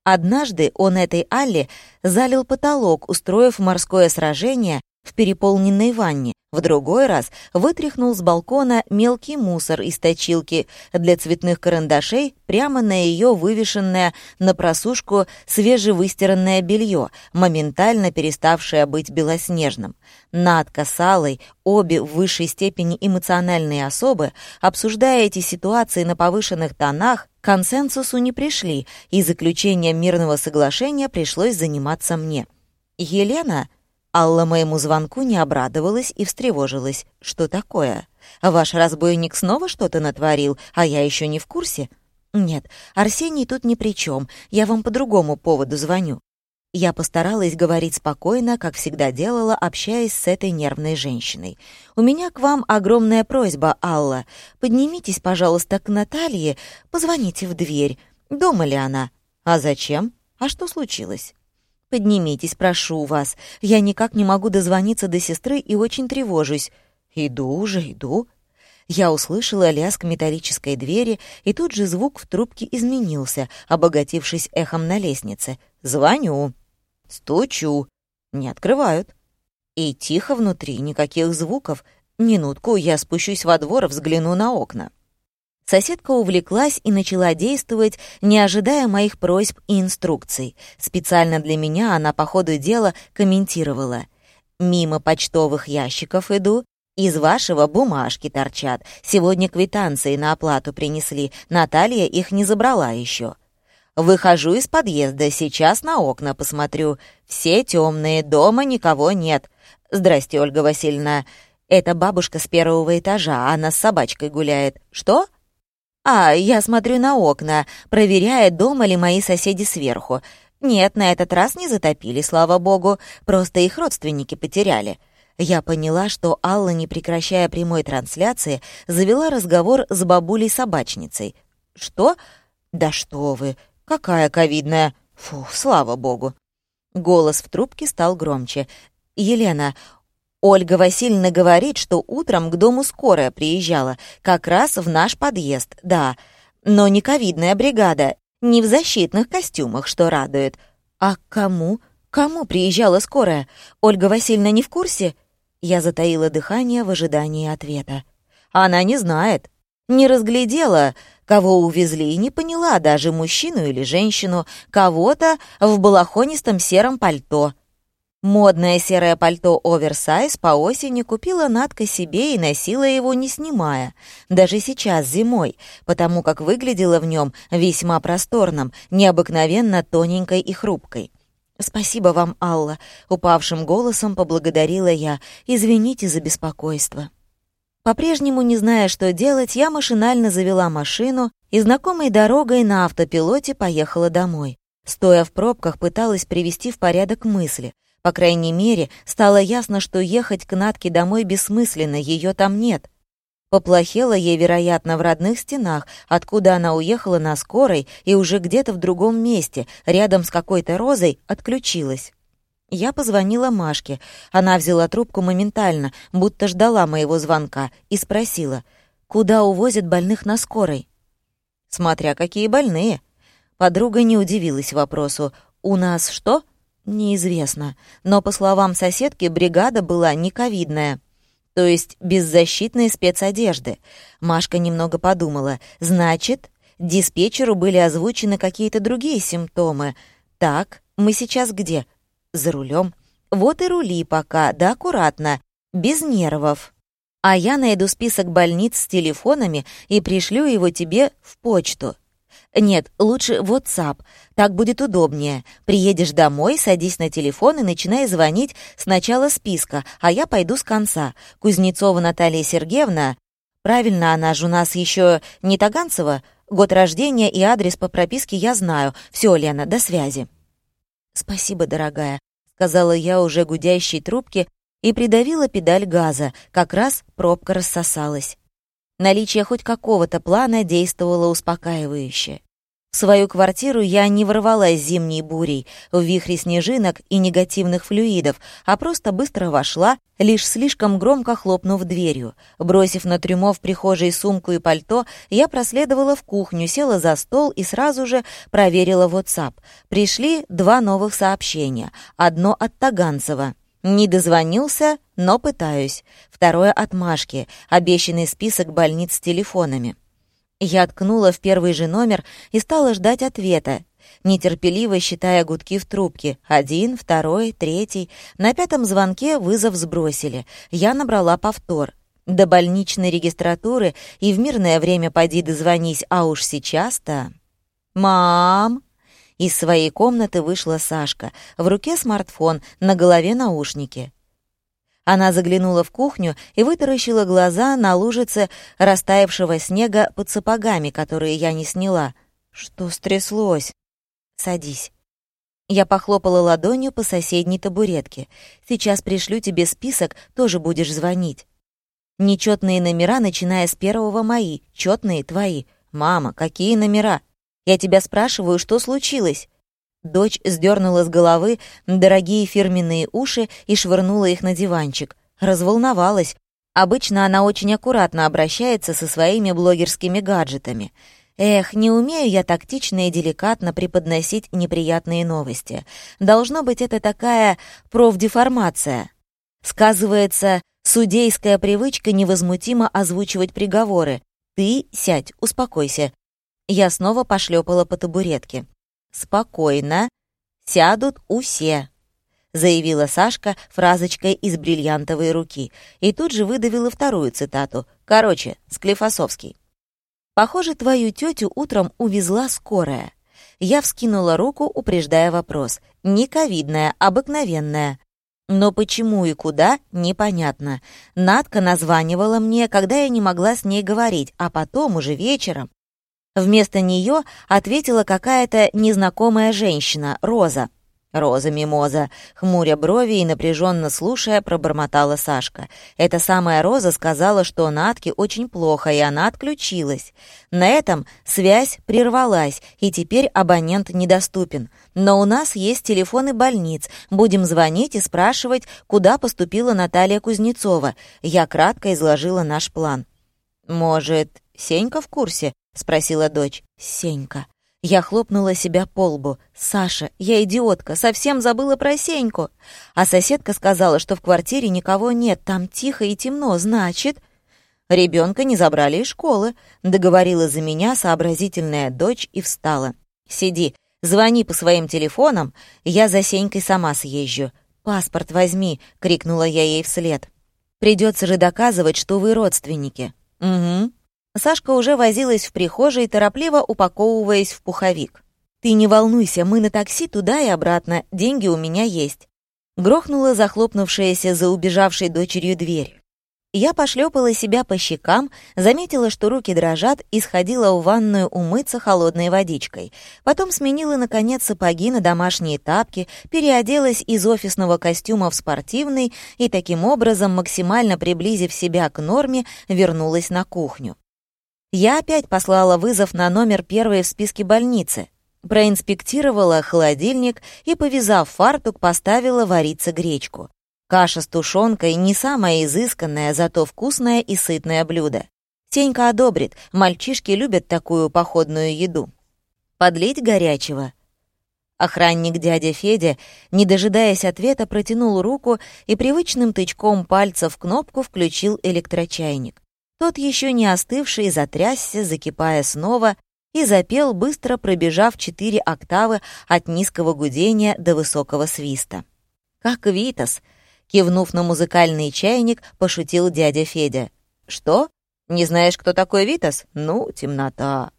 Speaker 2: Однажды он этой Алле залил потолок, устроив морское сражение в переполненной ванне, в другой раз вытряхнул с балкона мелкий мусор из точилки для цветных карандашей прямо на ее вывешенное на просушку свежевыстиранное белье, моментально переставшее быть белоснежным. Надка с Аллой, обе в высшей степени эмоциональные особы, обсуждая эти ситуации на повышенных тонах, к консенсусу не пришли, и заключением мирного соглашения пришлось заниматься мне. Елена Алла моему звонку не обрадовалась и встревожилась. «Что такое? Ваш разбойник снова что-то натворил, а я еще не в курсе?» «Нет, Арсений тут ни при чем. Я вам по другому поводу звоню». Я постаралась говорить спокойно, как всегда делала, общаясь с этой нервной женщиной. «У меня к вам огромная просьба, Алла. Поднимитесь, пожалуйста, к Наталье, позвоните в дверь. Дома ли она? А зачем? А что случилось?» «Поднимитесь, прошу вас. Я никак не могу дозвониться до сестры и очень тревожусь». «Иду уже, иду». Я услышала лязг металлической двери, и тут же звук в трубке изменился, обогатившись эхом на лестнице. «Звоню». «Стучу». Не открывают. И тихо внутри, никаких звуков. Минутку, я спущусь во двор, взгляну на окна. Соседка увлеклась и начала действовать, не ожидая моих просьб и инструкций. Специально для меня она по ходу дела комментировала. «Мимо почтовых ящиков иду, из вашего бумажки торчат. Сегодня квитанции на оплату принесли, Наталья их не забрала еще. Выхожу из подъезда, сейчас на окна посмотрю. Все темные, дома никого нет. Здрасте, Ольга Васильевна. Это бабушка с первого этажа, она с собачкой гуляет. Что?» «А, я смотрю на окна, проверяя, дома ли мои соседи сверху. Нет, на этот раз не затопили, слава богу, просто их родственники потеряли». Я поняла, что Алла, не прекращая прямой трансляции, завела разговор с бабулей-собачницей. «Что? Да что вы! Какая ковидная! Фу, слава богу!» Голос в трубке стал громче. «Елена, Ольга Васильевна говорит, что утром к дому скорая приезжала, как раз в наш подъезд, да. Но не ковидная бригада, не в защитных костюмах, что радует. А кому? Кому приезжала скорая? Ольга Васильевна не в курсе? Я затаила дыхание в ожидании ответа. Она не знает. Не разглядела, кого увезли, и не поняла даже мужчину или женщину, кого-то в балахонистом сером пальто — Модное серое пальто оверсайз по осени купила Надка себе и носила его, не снимая, даже сейчас зимой, потому как выглядела в нем весьма просторным, необыкновенно тоненькой и хрупкой. «Спасибо вам, Алла», — упавшим голосом поблагодарила я. «Извините за беспокойство». По-прежнему не зная, что делать, я машинально завела машину и знакомой дорогой на автопилоте поехала домой. Стоя в пробках, пыталась привести в порядок мысли — по крайней мере, стало ясно, что ехать к Натке домой бессмысленно, ее там нет. Поплохело ей, вероятно, в родных стенах, откуда она уехала на скорой и уже где-то в другом месте, рядом с какой-то розой, отключилась. Я позвонила Машке. Она взяла трубку моментально, будто ждала моего звонка, и спросила, куда увозят больных на скорой. «Смотря какие больные». Подруга не удивилась вопросу. «У нас что?» «Неизвестно. Но, по словам соседки, бригада была не ковидная» то есть без защитной спецодежды. Машка немного подумала. Значит, диспетчеру были озвучены какие-то другие симптомы. Так, мы сейчас где? За рулем. Вот и рули пока, да аккуратно, без нервов. А я найду список больниц с телефонами и пришлю его тебе в почту. Нет, лучше WhatsApp. Так будет удобнее. Приедешь домой, садись на телефон и начинай звонить с списка, а я пойду с конца. Кузнецова Наталья Сергеевна... Правильно, она же у нас еще не Таганцева. Год рождения и адрес по прописке я знаю. Все, Лена, до связи. Спасибо, дорогая, сказала я уже гудящей трубке и придавила педаль газа. Как раз пробка рассосалась. Наличие хоть какого-то плана действовало успокаивающе. В свою квартиру я не ворвалась зимней бурей, в вихре снежинок и негативных флюидов, а просто быстро вошла, лишь слишком громко хлопнув дверью. Бросив на трюмо в прихожей сумку и пальто, я проследовала в кухню, села за стол и сразу же проверила WhatsApp. Пришли два новых сообщения. Одно от Таганцева. Не дозвонился, но пытаюсь. Второе от Машки, обещанный список больниц с телефонами. Я ткнула в первый же номер и стала ждать ответа, нетерпеливо считая гудки в трубке. Один, второй, третий. На пятом звонке вызов сбросили. Я набрала повтор. До больничной регистратуры и в мирное время поди дозвонись, а уж сейчас-то... «Мам!» Из своей комнаты вышла Сашка. В руке смартфон, на голове наушники. Она заглянула в кухню и вытаращила глаза на лужице растаявшего снега под сапогами, которые я не сняла. «Что стряслось?» «Садись». Я похлопала ладонью по соседней табуретке. «Сейчас пришлю тебе список, тоже будешь звонить». Нечетные номера, начиная с первого мои, четные твои. «Мама, какие номера?» Я тебя спрашиваю, что случилось?» Дочь сдернула с головы дорогие фирменные уши и швырнула их на диванчик. Разволновалась. Обычно она очень аккуратно обращается со своими блогерскими гаджетами. Эх, не умею я тактично и деликатно преподносить неприятные новости. Должно быть, это такая профдеформация. Сказывается судейская привычка невозмутимо озвучивать приговоры. «Ты сядь, успокойся. Я снова пошлепала по табуретке. «Спокойно. Сядут усе», — заявила Сашка фразочкой из бриллиантовой руки и тут же выдавила вторую цитату. «Короче, Склифосовский». «Похоже, твою тетю утром увезла скорая». Я вскинула руку, упреждая вопрос. «Не ковидная, обыкновенная». Но почему и куда, непонятно. Надка названивала мне, когда я не могла с ней говорить, а потом, уже вечером, Вместо нее ответила какая-то незнакомая женщина, Роза. «Роза Мимоза», хмуря брови и напряженно слушая, пробормотала Сашка. Эта самая Роза сказала, что Натке очень плохо, и она отключилась. На этом связь прервалась, и теперь абонент недоступен. Но у нас есть телефоны больниц. Будем звонить и спрашивать, куда поступила Наталья Кузнецова. Я кратко изложила наш план. «Может, Сенька в курсе?» — спросила дочь. «Сенька». Я хлопнула себя по лбу. «Саша, я идиотка, совсем забыла про Сеньку». А соседка сказала, что в квартире никого нет, там тихо и темно, значит... Ребенка не забрали из школы», — договорила за меня сообразительная дочь и встала. «Сиди, звони по своим телефонам, я за Сенькой сама съезжу». «Паспорт возьми», — крикнула я ей вслед. «Придется же доказывать, что вы родственники». «Угу», Сашка уже возилась в прихожей, торопливо упаковываясь в пуховик. «Ты не волнуйся, мы на такси туда и обратно, деньги у меня есть». Грохнула захлопнувшаяся за убежавшей дочерью дверь. Я пошлепала себя по щекам, заметила, что руки дрожат, и сходила в ванную умыться холодной водичкой. Потом сменила, наконец, сапоги на домашние тапки, переоделась из офисного костюма в спортивный и, таким образом, максимально приблизив себя к норме, вернулась на кухню. Я опять послала вызов на номер первой в списке больницы. проинспектировала холодильник и, повязав фартук, поставила вариться гречку. Каша с тушенкой не самое изысканное, зато вкусное и сытное блюдо. Сенька одобрит, мальчишки любят такую походную еду. Подлить горячего. Охранник дядя Федя, не дожидаясь ответа, протянул руку и привычным тычком пальца в кнопку включил электрочайник. Тот еще не остывший затрясся, закипая снова, и запел, быстро пробежав четыре октавы от низкого гудения до высокого свиста. «Как Витас!» — кивнув на музыкальный чайник, пошутил дядя Федя. «Что? Не знаешь, кто такой Витас? Ну, темнота!»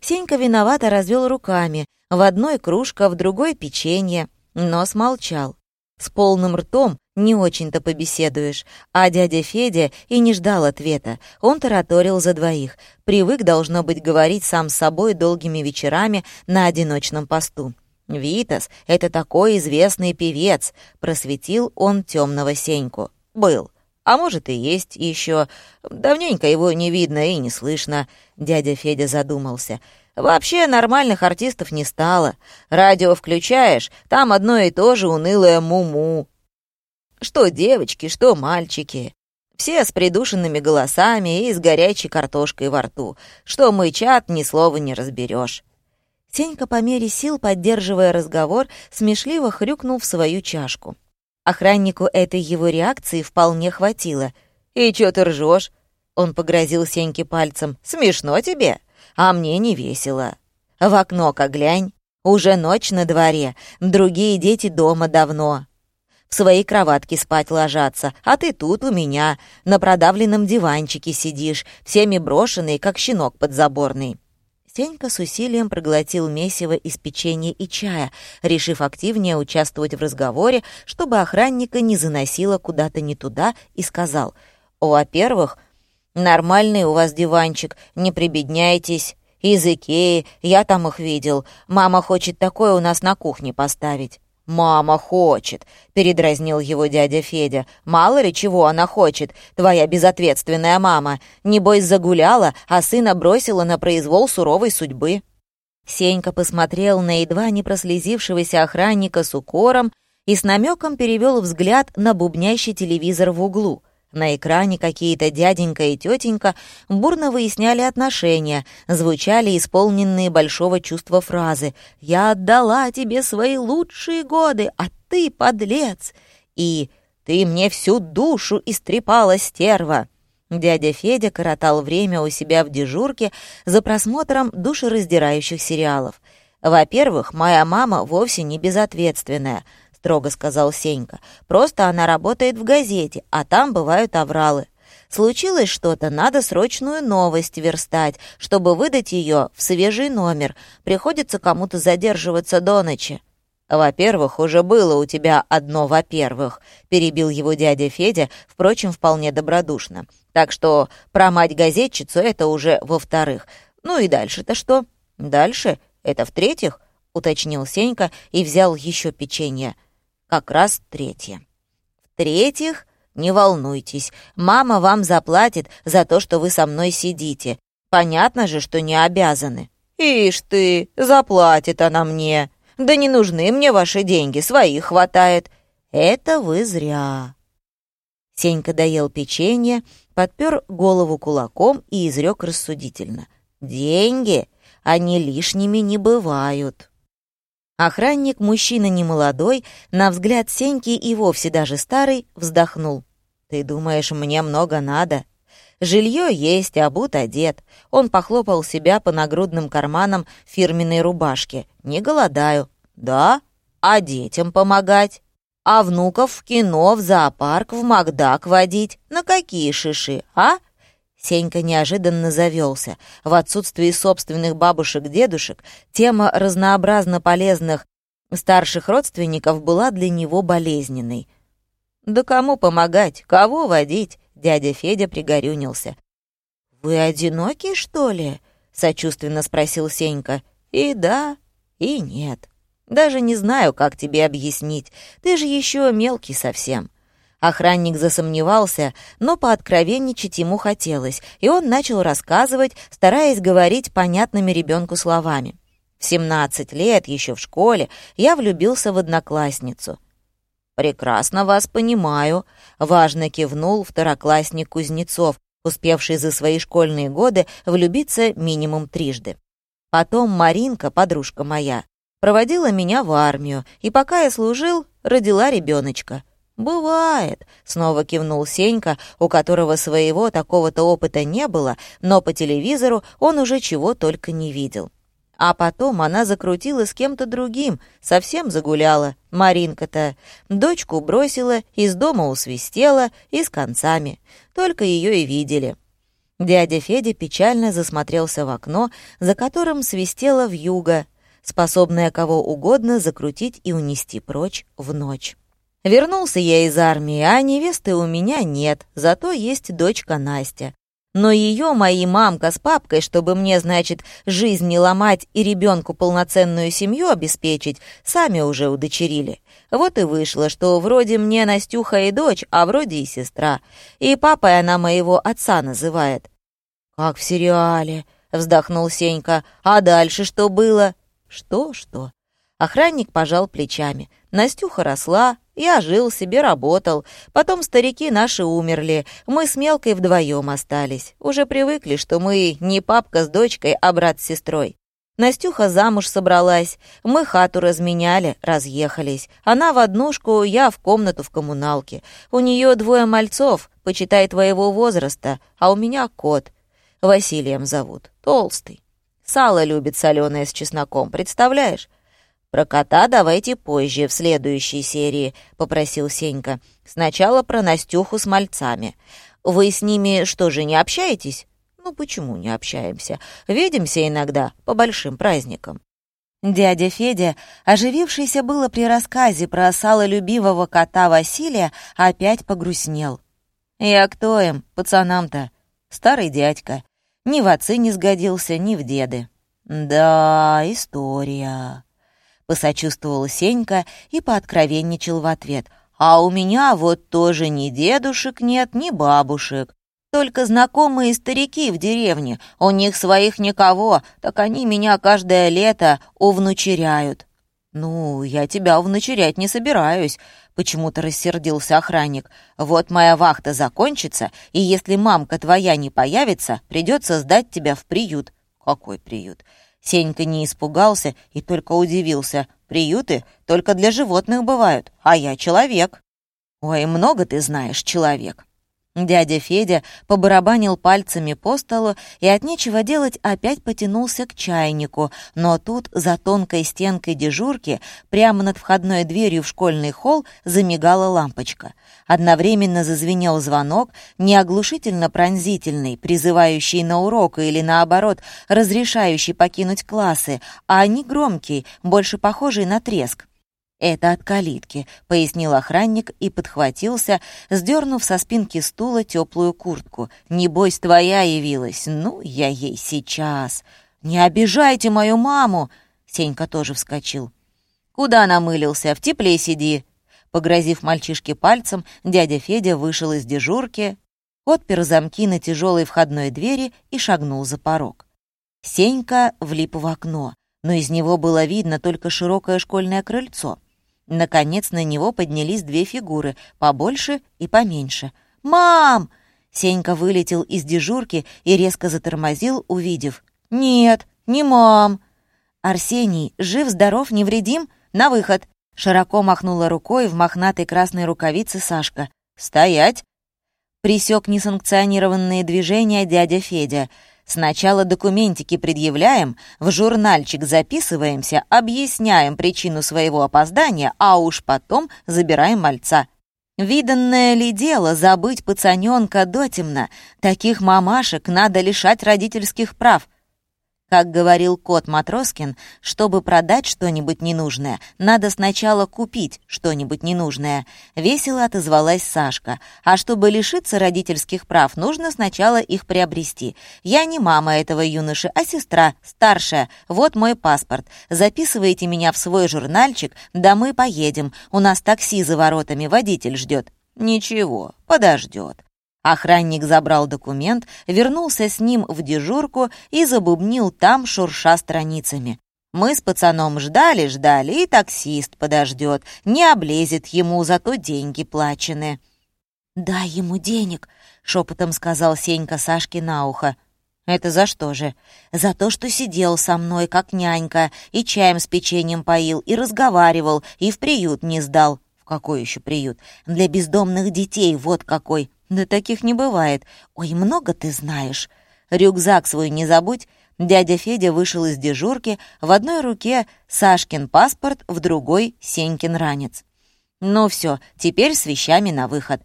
Speaker 2: Сенька виновато развел руками. В одной кружка, в другой печенье. Но смолчал. С полным ртом не очень-то побеседуешь. А дядя Федя и не ждал ответа. Он тараторил за двоих. Привык, должно быть, говорить сам с собой долгими вечерами на одиночном посту. «Витас — это такой известный певец», — просветил он темного Сеньку. «Был. А может, и есть еще. Давненько его не видно и не слышно», — дядя Федя задумался. «Вообще нормальных артистов не стало. Радио включаешь, там одно и то же унылое му-му. Что девочки, что мальчики. Все с придушенными голосами и с горячей картошкой во рту. Что мычат, ни слова не разберешь. Сенька по мере сил, поддерживая разговор, смешливо хрюкнул в свою чашку. Охраннику этой его реакции вполне хватило. «И чё ты ржёшь?» Он погрозил Сеньке пальцем. «Смешно тебе? А мне не весело. В окно-ка глянь. Уже ночь на дворе, другие дети дома давно. В своей кроватке спать ложатся, а ты тут у меня, на продавленном диванчике сидишь, всеми брошенный, как щенок подзаборный». Сенька с усилием проглотил месиво из печенья и чая, решив активнее участвовать в разговоре, чтобы охранника не заносило куда-то не туда, и сказал, «Во-первых, нормальный у вас диванчик, не прибедняйтесь. Из Икеи, я там их видел. Мама хочет такое у нас на кухне поставить». «Мама хочет», — передразнил его дядя Федя. «Мало ли чего она хочет, твоя безответственная мама. Небось загуляла, а сына бросила на произвол суровой судьбы». Сенька посмотрел на едва не прослезившегося охранника с укором и с намеком перевел взгляд на бубнящий телевизор в углу — на экране какие-то дяденька и тетенька бурно выясняли отношения, звучали исполненные большого чувства фразы «Я отдала тебе свои лучшие годы, а ты подлец!» и «Ты мне всю душу истрепала, стерва!» Дядя Федя коротал время у себя в дежурке за просмотром душераздирающих сериалов. Во-первых, моя мама вовсе не безответственная — строго сказал Сенька. «Просто она работает в газете, а там бывают авралы. Случилось что-то, надо срочную новость верстать, чтобы выдать ее в свежий номер. Приходится кому-то задерживаться до ночи». «Во-первых, уже было у тебя одно «во-первых», — перебил его дядя Федя, впрочем, вполне добродушно. «Так что про мать-газетчицу это уже во-вторых. Ну и дальше-то что?» «Дальше? Это в-третьих?» — уточнил Сенька и взял еще печенье как раз третье. В-третьих, не волнуйтесь, мама вам заплатит за то, что вы со мной сидите. Понятно же, что не обязаны. Ишь ты, заплатит она мне. Да не нужны мне ваши деньги, своих хватает. Это вы зря. Сенька доел печенье, подпер голову кулаком и изрек рассудительно. «Деньги, они лишними не бывают». Охранник, мужчина немолодой, на взгляд Сеньки и вовсе даже старый, вздохнул. «Ты думаешь, мне много надо?» «Жилье есть, обут одет». Он похлопал себя по нагрудным карманам фирменной рубашки. «Не голодаю». «Да? А детям помогать?» «А внуков в кино, в зоопарк, в Макдак водить? На какие шиши, а?» Сенька неожиданно завелся. В отсутствии собственных бабушек-дедушек тема разнообразно полезных старших родственников была для него болезненной. «Да кому помогать? Кого водить?» Дядя Федя пригорюнился. «Вы одиноки, что ли?» — сочувственно спросил Сенька. «И да, и нет. Даже не знаю, как тебе объяснить. Ты же еще мелкий совсем. Охранник засомневался, но пооткровенничать ему хотелось, и он начал рассказывать, стараясь говорить понятными ребенку словами. В 17 лет, еще в школе, я влюбился в одноклассницу. «Прекрасно вас понимаю», — важно кивнул второклассник Кузнецов, успевший за свои школьные годы влюбиться минимум трижды. Потом Маринка, подружка моя, проводила меня в армию, и пока я служил, родила ребеночка. «Бывает», — снова кивнул Сенька, у которого своего такого-то опыта не было, но по телевизору он уже чего только не видел. А потом она закрутила с кем-то другим, совсем загуляла. Маринка-то дочку бросила, из дома усвистела и с концами. Только ее и видели. Дядя Федя печально засмотрелся в окно, за которым свистела вьюга, способная кого угодно закрутить и унести прочь в ночь. Вернулся я из армии, а невесты у меня нет, зато есть дочка Настя. Но ее мои мамка с папкой, чтобы мне, значит, жизнь не ломать и ребенку полноценную семью обеспечить, сами уже удочерили. Вот и вышло, что вроде мне Настюха и дочь, а вроде и сестра. И папой она моего отца называет. «Как в сериале», — вздохнул Сенька. «А дальше что было?» «Что-что?» Охранник пожал плечами. Настюха росла, я жил себе, работал. Потом старики наши умерли. Мы с Мелкой вдвоем остались. Уже привыкли, что мы не папка с дочкой, а брат с сестрой. Настюха замуж собралась. Мы хату разменяли, разъехались. Она в однушку, я в комнату в коммуналке. У нее двое мальцов, почитай твоего возраста, а у меня кот. Василием зовут, толстый. Сало любит соленое с чесноком, представляешь? «Про кота давайте позже, в следующей серии», — попросил Сенька. «Сначала про Настюху с мальцами. Вы с ними что же, не общаетесь?» «Ну почему не общаемся? Видимся иногда, по большим праздникам».
Speaker 1: Дядя Федя, оживившийся было при рассказе про салолюбивого кота Василия, опять погрустнел.
Speaker 2: «Я кто им, пацанам-то? Старый дядька. Ни в отцы не сгодился, ни в деды».
Speaker 1: «Да, история», посочувствовал Сенька и пооткровенничал в ответ. «А у меня вот тоже ни дедушек нет, ни бабушек. Только знакомые старики в деревне, у них своих никого, так они меня каждое лето увнучеряют». «Ну, я тебя увнучерять не собираюсь», — почему-то рассердился охранник. «Вот моя вахта закончится, и если мамка твоя не появится, придется сдать тебя в приют». «Какой приют?» Сенька не испугался и только удивился. «Приюты только для животных бывают, а я человек». «Ой, много ты знаешь, человек». Дядя Федя побарабанил пальцами по столу и от нечего делать опять потянулся к чайнику, но тут за тонкой стенкой дежурки прямо над входной дверью в школьный холл замигала лампочка. Одновременно зазвенел звонок, не оглушительно пронзительный, призывающий на урок или, наоборот, разрешающий покинуть классы, а не громкий, больше похожий на треск. «Это от калитки», — пояснил охранник и подхватился, сдернув со спинки стула теплую куртку. «Небось, твоя явилась. Ну, я ей сейчас». «Не обижайте мою маму!» Сенька тоже вскочил. «Куда намылился? В тепле сиди!» Погрозив мальчишке пальцем, дядя Федя вышел из дежурки, отпер замки на тяжелой входной двери и шагнул за порог. Сенька влип в окно, но из него было видно только широкое школьное крыльцо — Наконец на него поднялись две фигуры, побольше и поменьше. «Мам!» Сенька вылетел из дежурки и резко затормозил, увидев. «Нет, не мам!» «Арсений, жив-здоров, невредим? На выход!» Широко махнула рукой в мохнатой красной рукавице Сашка. «Стоять!» Присек несанкционированные движения дядя Федя — Сначала документики предъявляем, в журнальчик записываемся, объясняем причину своего опоздания, а уж потом забираем мальца. Виданное ли дело забыть пацаненка дотемно? Таких мамашек надо лишать родительских прав. Как говорил кот Матроскин, чтобы продать что-нибудь ненужное, надо сначала купить что-нибудь ненужное. Весело отозвалась Сашка. А чтобы лишиться родительских прав, нужно сначала их приобрести. Я не мама этого юноши, а сестра, старшая. Вот мой паспорт. Записывайте меня в свой журнальчик, да мы поедем. У нас такси за воротами, водитель ждет. Ничего, подождет. Охранник забрал документ, вернулся с ним в дежурку и забубнил там, шурша страницами.
Speaker 2: Мы с пацаном ждали-ждали, и таксист подождет. Не облезет ему, зато деньги плачены».
Speaker 1: «Дай ему денег», — шепотом сказал Сенька Сашке на ухо.
Speaker 2: «Это за что же?»
Speaker 1: «За то, что сидел со мной, как нянька, и чаем с печеньем поил, и разговаривал, и в приют не сдал».
Speaker 2: «В какой еще приют?»
Speaker 1: «Для бездомных детей, вот какой».
Speaker 2: «Да таких не бывает».
Speaker 1: «Ой, много ты знаешь».
Speaker 2: «Рюкзак свой не забудь». Дядя Федя вышел из дежурки, в одной руке Сашкин паспорт, в другой — Сенькин ранец. «Ну все, теперь с вещами на выход.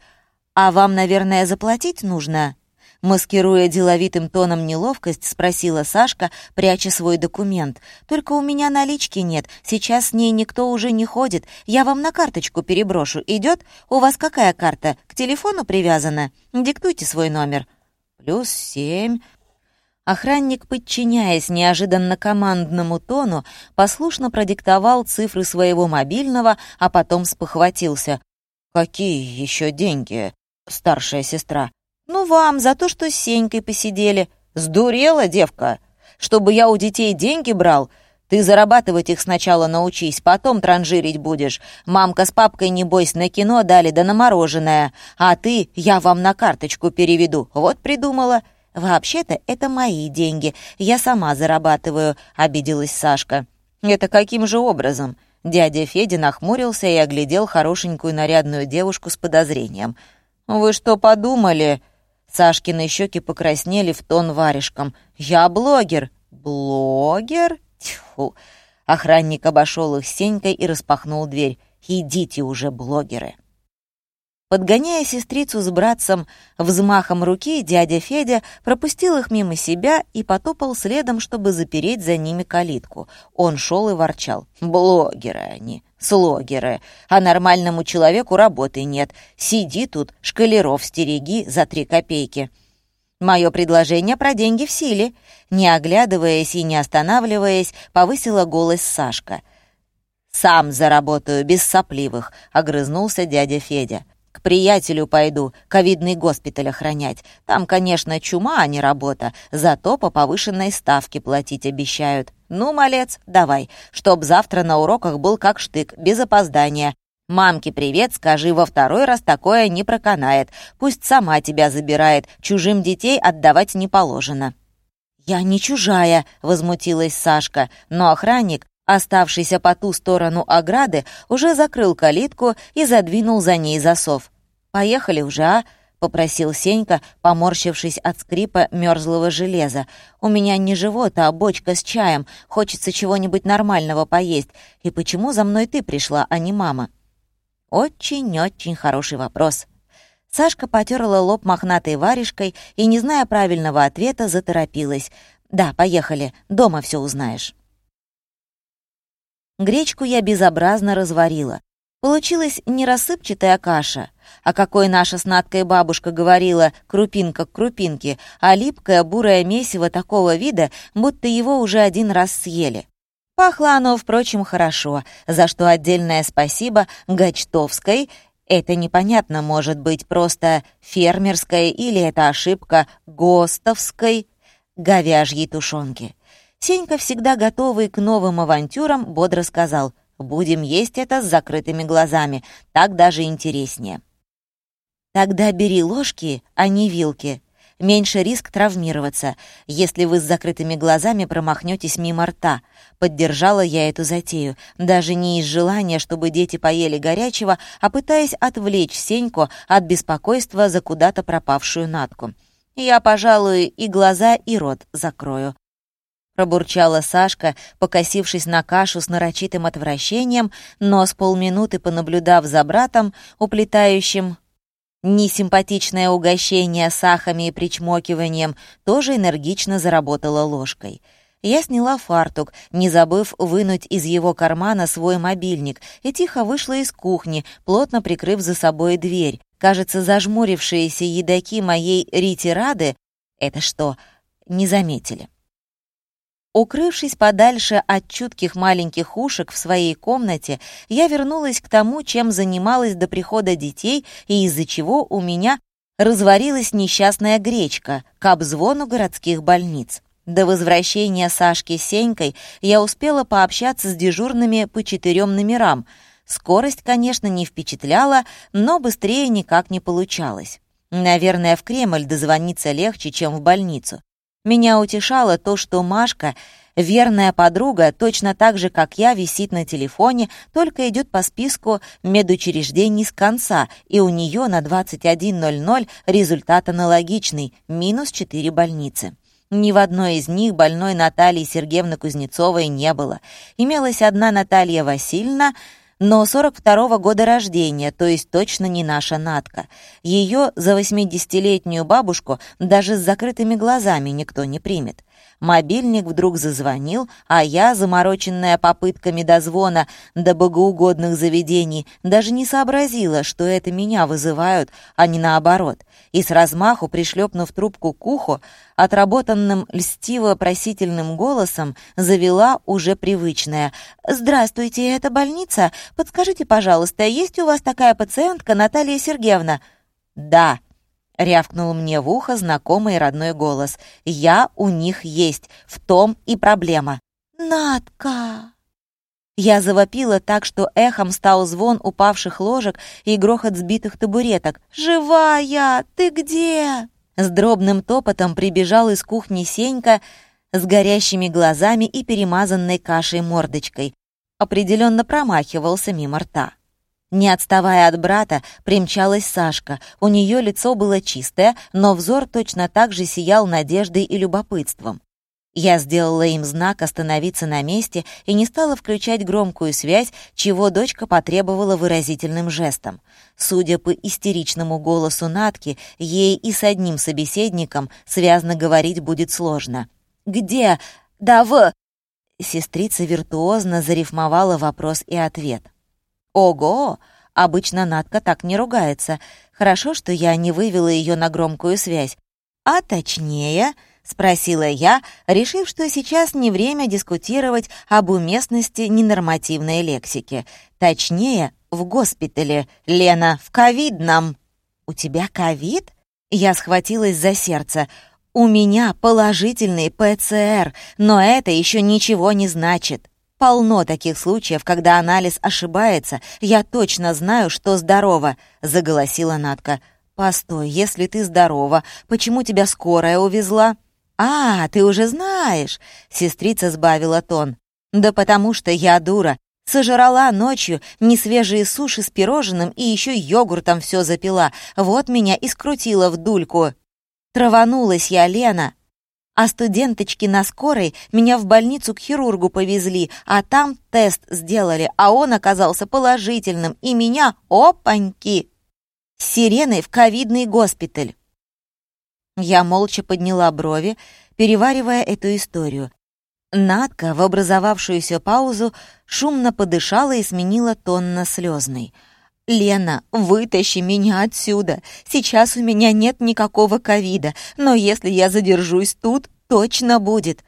Speaker 2: «А вам, наверное, заплатить нужно?» Маскируя деловитым тоном неловкость, спросила Сашка, пряча свой документ. «Только у меня налички нет, сейчас с ней никто уже не ходит. Я вам на карточку переброшу. Идет? У вас какая карта? К телефону привязана? Диктуйте свой номер». «Плюс семь...» Охранник, подчиняясь неожиданно командному тону, послушно продиктовал цифры своего мобильного, а потом спохватился. «Какие еще деньги?» старшая сестра. «Ну вам, за то, что с Сенькой посидели. Сдурела, девка? Чтобы я у детей деньги брал? Ты зарабатывать их сначала научись, потом транжирить будешь. Мамка с папкой, небось, на кино дали да на мороженое. А ты, я вам на карточку переведу. Вот придумала». «Вообще-то это мои деньги. Я сама зарабатываю», — обиделась Сашка. «Это каким же образом?» Дядя Федя нахмурился и оглядел хорошенькую нарядную девушку с подозрением — «Вы что подумали?» Сашкины щеки покраснели в тон варежком. «Я блогер». «Блогер?» Тьфу. Охранник обошел их Сенькой и распахнул дверь. «Идите уже, блогеры». Подгоняя сестрицу с братцем взмахом руки, дядя Федя пропустил их мимо себя и потопал следом, чтобы запереть за ними калитку. Он шел и ворчал. «Блогеры они, слогеры, а нормальному человеку работы нет. Сиди тут, шкалеров стереги за три копейки». Мое предложение про деньги в силе. Не оглядываясь и не останавливаясь, повысила голос Сашка. «Сам заработаю, без сопливых», — огрызнулся дядя Федя. Приятелю пойду, ковидный госпиталь охранять. Там, конечно, чума, а не работа, зато по повышенной ставке платить обещают. Ну, малец, давай, чтоб завтра на уроках был как штык, без опоздания. Мамке привет, скажи, во второй раз такое не проканает. Пусть сама тебя забирает, чужим детей отдавать не положено».
Speaker 1: «Я не чужая», — возмутилась Сашка, но охранник, Оставшийся по ту сторону ограды уже закрыл калитку и задвинул за ней засов. «Поехали уже, а?» — попросил Сенька, поморщившись от скрипа мерзлого железа. «У меня не живот, а бочка с чаем. Хочется чего-нибудь нормального поесть. И почему за мной ты пришла, а не мама?» «Очень-очень хороший вопрос». Сашка потерла лоб мохнатой варежкой и, не зная правильного ответа, заторопилась. «Да, поехали, дома все узнаешь». Гречку я безобразно разварила. Получилась не рассыпчатая каша, а какой наша сладкая бабушка говорила, крупинка к крупинке, а липкое бурое месиво такого вида, будто его уже один раз съели. Пахло оно, впрочем, хорошо, за что отдельное спасибо Гачтовской. Это непонятно, может быть, просто фермерской или это ошибка ГОСТовской говяжьей тушенки. Сенька, всегда готовый к новым авантюрам, бодро сказал «Будем есть это с закрытыми глазами, так даже интереснее». «Тогда бери ложки, а не вилки. Меньше риск травмироваться, если вы с закрытыми глазами промахнетесь мимо рта». Поддержала я эту затею, даже не из желания, чтобы дети поели горячего, а пытаясь отвлечь Сеньку от беспокойства за куда-то пропавшую натку. Я, пожалуй, и глаза, и рот закрою. Пробурчала Сашка, покосившись на кашу с нарочитым отвращением, но с полминуты понаблюдав за братом, уплетающим несимпатичное угощение с ахами и причмокиванием, тоже энергично заработала ложкой. Я сняла фартук, не забыв вынуть из его кармана свой мобильник, и тихо вышла из кухни, плотно прикрыв за собой дверь. Кажется, зажмурившиеся едоки моей ретирады — это что, не заметили. Укрывшись подальше от чутких маленьких ушек в своей комнате, я вернулась к тому, чем занималась до прихода детей и из-за чего у меня разварилась несчастная гречка к обзвону городских больниц.
Speaker 2: До возвращения Сашки с Сенькой я успела пообщаться с дежурными по четырем номерам. Скорость, конечно, не впечатляла, но быстрее никак не получалось. Наверное, в Кремль дозвониться легче, чем в больницу. Меня утешало то, что Машка, верная подруга, точно так же, как я, висит на телефоне, только идет по списку медучреждений с конца, и у нее на 21.00 результат аналогичный — минус 4 больницы. Ни в одной из них больной Натальи Сергеевны Кузнецовой не было. Имелась одна Наталья Васильевна, но 42-го года рождения, то есть точно не наша Натка. Ее за 80-летнюю бабушку даже с закрытыми глазами никто не примет. Мобильник вдруг зазвонил, а я, замороченная попытками дозвона до богоугодных заведений, даже не сообразила, что это меня вызывают, а не наоборот. И с размаху, пришлепнув трубку к уху, отработанным льстиво-просительным голосом завела уже привычное. «Здравствуйте, это больница? Подскажите, пожалуйста, есть у вас такая пациентка Наталья Сергеевна?» «Да», — рявкнул мне в ухо знакомый родной голос. «Я у них есть, в том и проблема». «Надка!» Я завопила так, что эхом стал звон упавших ложек и грохот сбитых табуреток. «Живая! Ты где?» С дробным топотом прибежал из кухни Сенька с горящими глазами и перемазанной кашей мордочкой. Определенно промахивался мимо рта. Не отставая от брата, примчалась Сашка. У нее лицо было чистое, но взор точно так же сиял надеждой и любопытством. Я сделала им знак остановиться на месте и не стала включать громкую связь, чего дочка потребовала выразительным жестом. Судя по истеричному голосу Натки, ей и с одним собеседником связно говорить будет сложно. «Где? Да в...» Сестрица виртуозно зарифмовала вопрос и ответ. «Ого! Обычно Натка так не ругается. Хорошо, что я не вывела ее на громкую связь. А точнее...» — спросила я, решив, что сейчас не время дискутировать об уместности ненормативной лексики. Точнее, в госпитале. Лена, в ковидном. «У тебя ковид?» Я схватилась за сердце. «У меня положительный ПЦР, но это еще ничего не значит». Полно таких случаев, когда анализ ошибается. Я точно знаю, что здорова», — заголосила Натка. «Постой, если ты здорова, почему тебя скорая увезла?» «А, ты уже знаешь!» — сестрица сбавила тон. «Да потому что я дура. Сожрала ночью несвежие суши с пирожным и еще йогуртом все запила. Вот меня и скрутила в дульку. Траванулась я, Лена. А студенточки на скорой меня в больницу к хирургу повезли, а там тест сделали, а он оказался положительным, и меня, опаньки, с сиреной в ковидный госпиталь. Я молча подняла брови, переваривая эту историю. Надка в образовавшуюся паузу шумно подышала и сменила тон на слезный — «Лена, вытащи меня отсюда. Сейчас у меня нет никакого ковида, но если я задержусь тут, точно будет.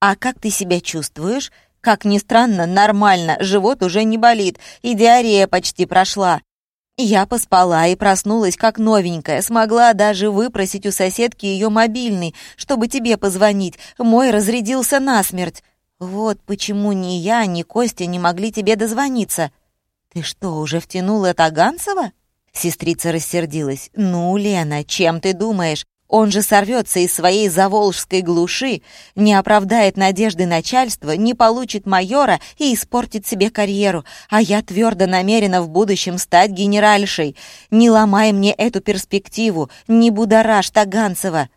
Speaker 2: А как ты себя чувствуешь? Как ни странно, нормально, живот уже не болит, и диарея почти прошла. Я поспала и проснулась как новенькая, смогла даже выпросить у соседки ее мобильный, чтобы тебе позвонить. Мой разрядился насмерть. Вот почему ни я, ни Костя не могли тебе дозвониться». «Ты что, уже втянула Таганцева?» Сестрица рассердилась. «Ну, Лена, чем ты думаешь? Он же сорвется из своей заволжской глуши, не оправдает надежды начальства, не получит майора и испортит себе карьеру. А я твердо намерена в будущем стать генеральшей. Не ломай мне эту перспективу, не будоражь Таганцева».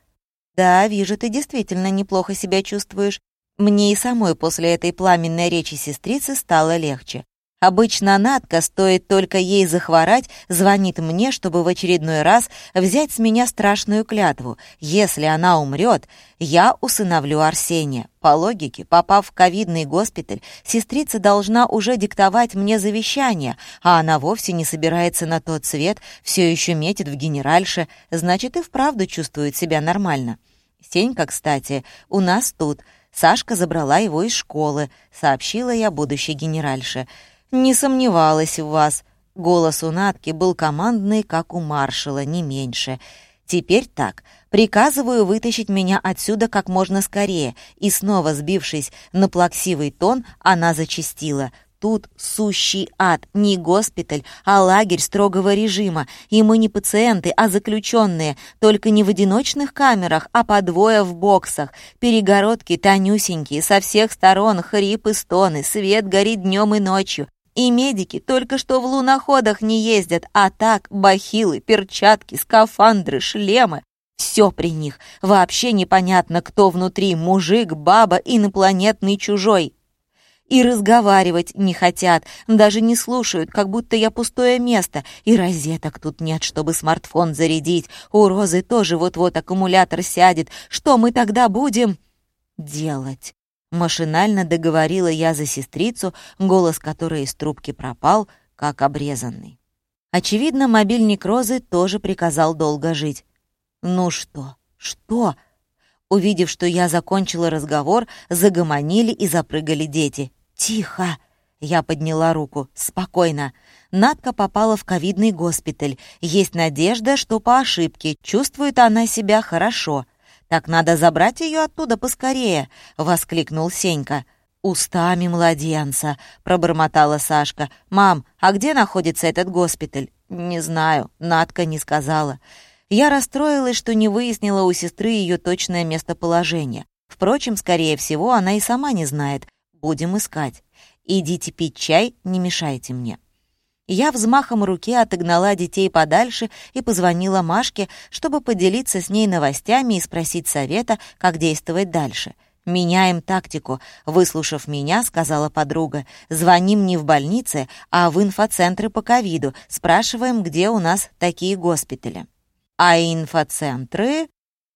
Speaker 2: «Да, вижу, ты действительно неплохо себя чувствуешь. Мне и самой после этой пламенной речи сестрицы стало легче. Обычно Натка, стоит только ей захворать, звонит мне, чтобы в очередной раз взять с меня страшную клятву. Если она умрет, я усыновлю Арсения. По логике, попав в ковидный госпиталь, сестрица должна уже диктовать мне завещание, а она вовсе не собирается на тот свет, все еще метит в генеральше, значит и вправду чувствует себя нормально. Сенька, кстати, у нас тут. Сашка забрала его из школы, сообщила я будущей генеральше. «Не сомневалась в вас». Голос у Натки был командный, как у маршала, не меньше.
Speaker 1: Теперь так. Приказываю вытащить меня отсюда как можно скорее. И снова сбившись на плаксивый тон, она зачастила. Тут сущий ад, не госпиталь, а лагерь строгого режима. И мы не пациенты, а заключенные. Только не в одиночных камерах, а по двое в боксах. Перегородки тонюсенькие, со всех сторон хрипы, стоны, свет горит днем и ночью. И медики только что в луноходах не ездят, а так бахилы, перчатки, скафандры, шлемы. Все при них. Вообще непонятно, кто внутри, мужик, баба, инопланетный чужой и разговаривать не хотят, даже не слушают, как будто я пустое место, и розеток тут нет, чтобы смартфон зарядить. У Розы тоже вот-вот аккумулятор сядет. Что мы тогда будем делать? Машинально договорила я за сестрицу, голос которой из трубки пропал, как обрезанный. Очевидно, мобильник Розы тоже приказал долго жить. «Ну что? Что?» Увидев, что я закончила разговор, загомонили и запрыгали дети. «Тихо!» Я подняла руку. «Спокойно. Надка попала в ковидный госпиталь. Есть надежда, что по ошибке чувствует она себя хорошо. Так надо забрать ее оттуда поскорее!» — воскликнул Сенька. «Устами младенца», — пробормотала Сашка. «Мам, а где находится этот госпиталь?» «Не знаю, Надка не сказала». Я расстроилась, что не выяснила у сестры ее точное местоположение. Впрочем, скорее всего, она и сама не знает. Будем искать. Идите пить чай, не мешайте мне». Я взмахом руки отогнала детей подальше и позвонила Машке, чтобы поделиться с ней новостями и спросить совета, как действовать дальше. «Меняем тактику», — выслушав меня, сказала подруга. «Звоним не в больнице, а в инфоцентры по ковиду, спрашиваем, где у нас такие госпитали». «А инфоцентры?»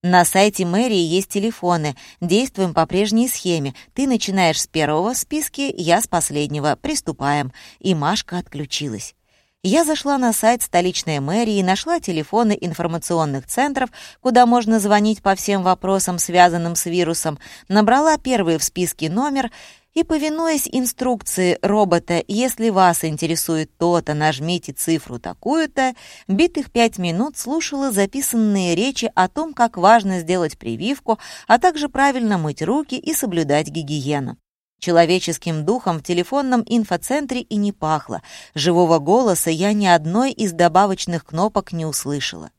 Speaker 1: На сайте мэрии есть телефоны. Действуем по прежней схеме. Ты начинаешь с первого в списке, я с последнего. Приступаем. И Машка отключилась. Я зашла на сайт столичной мэрии и нашла телефоны информационных центров, куда можно звонить по всем вопросам, связанным с вирусом, набрала первый в списке номер и, повинуясь инструкции робота «Если вас интересует то-то, нажмите цифру такую-то», битых пять минут слушала записанные речи о том, как важно сделать прививку, а также правильно мыть руки и соблюдать гигиену. Человеческим духом в телефонном инфоцентре и не пахло. Живого голоса я ни одной из добавочных кнопок не услышала.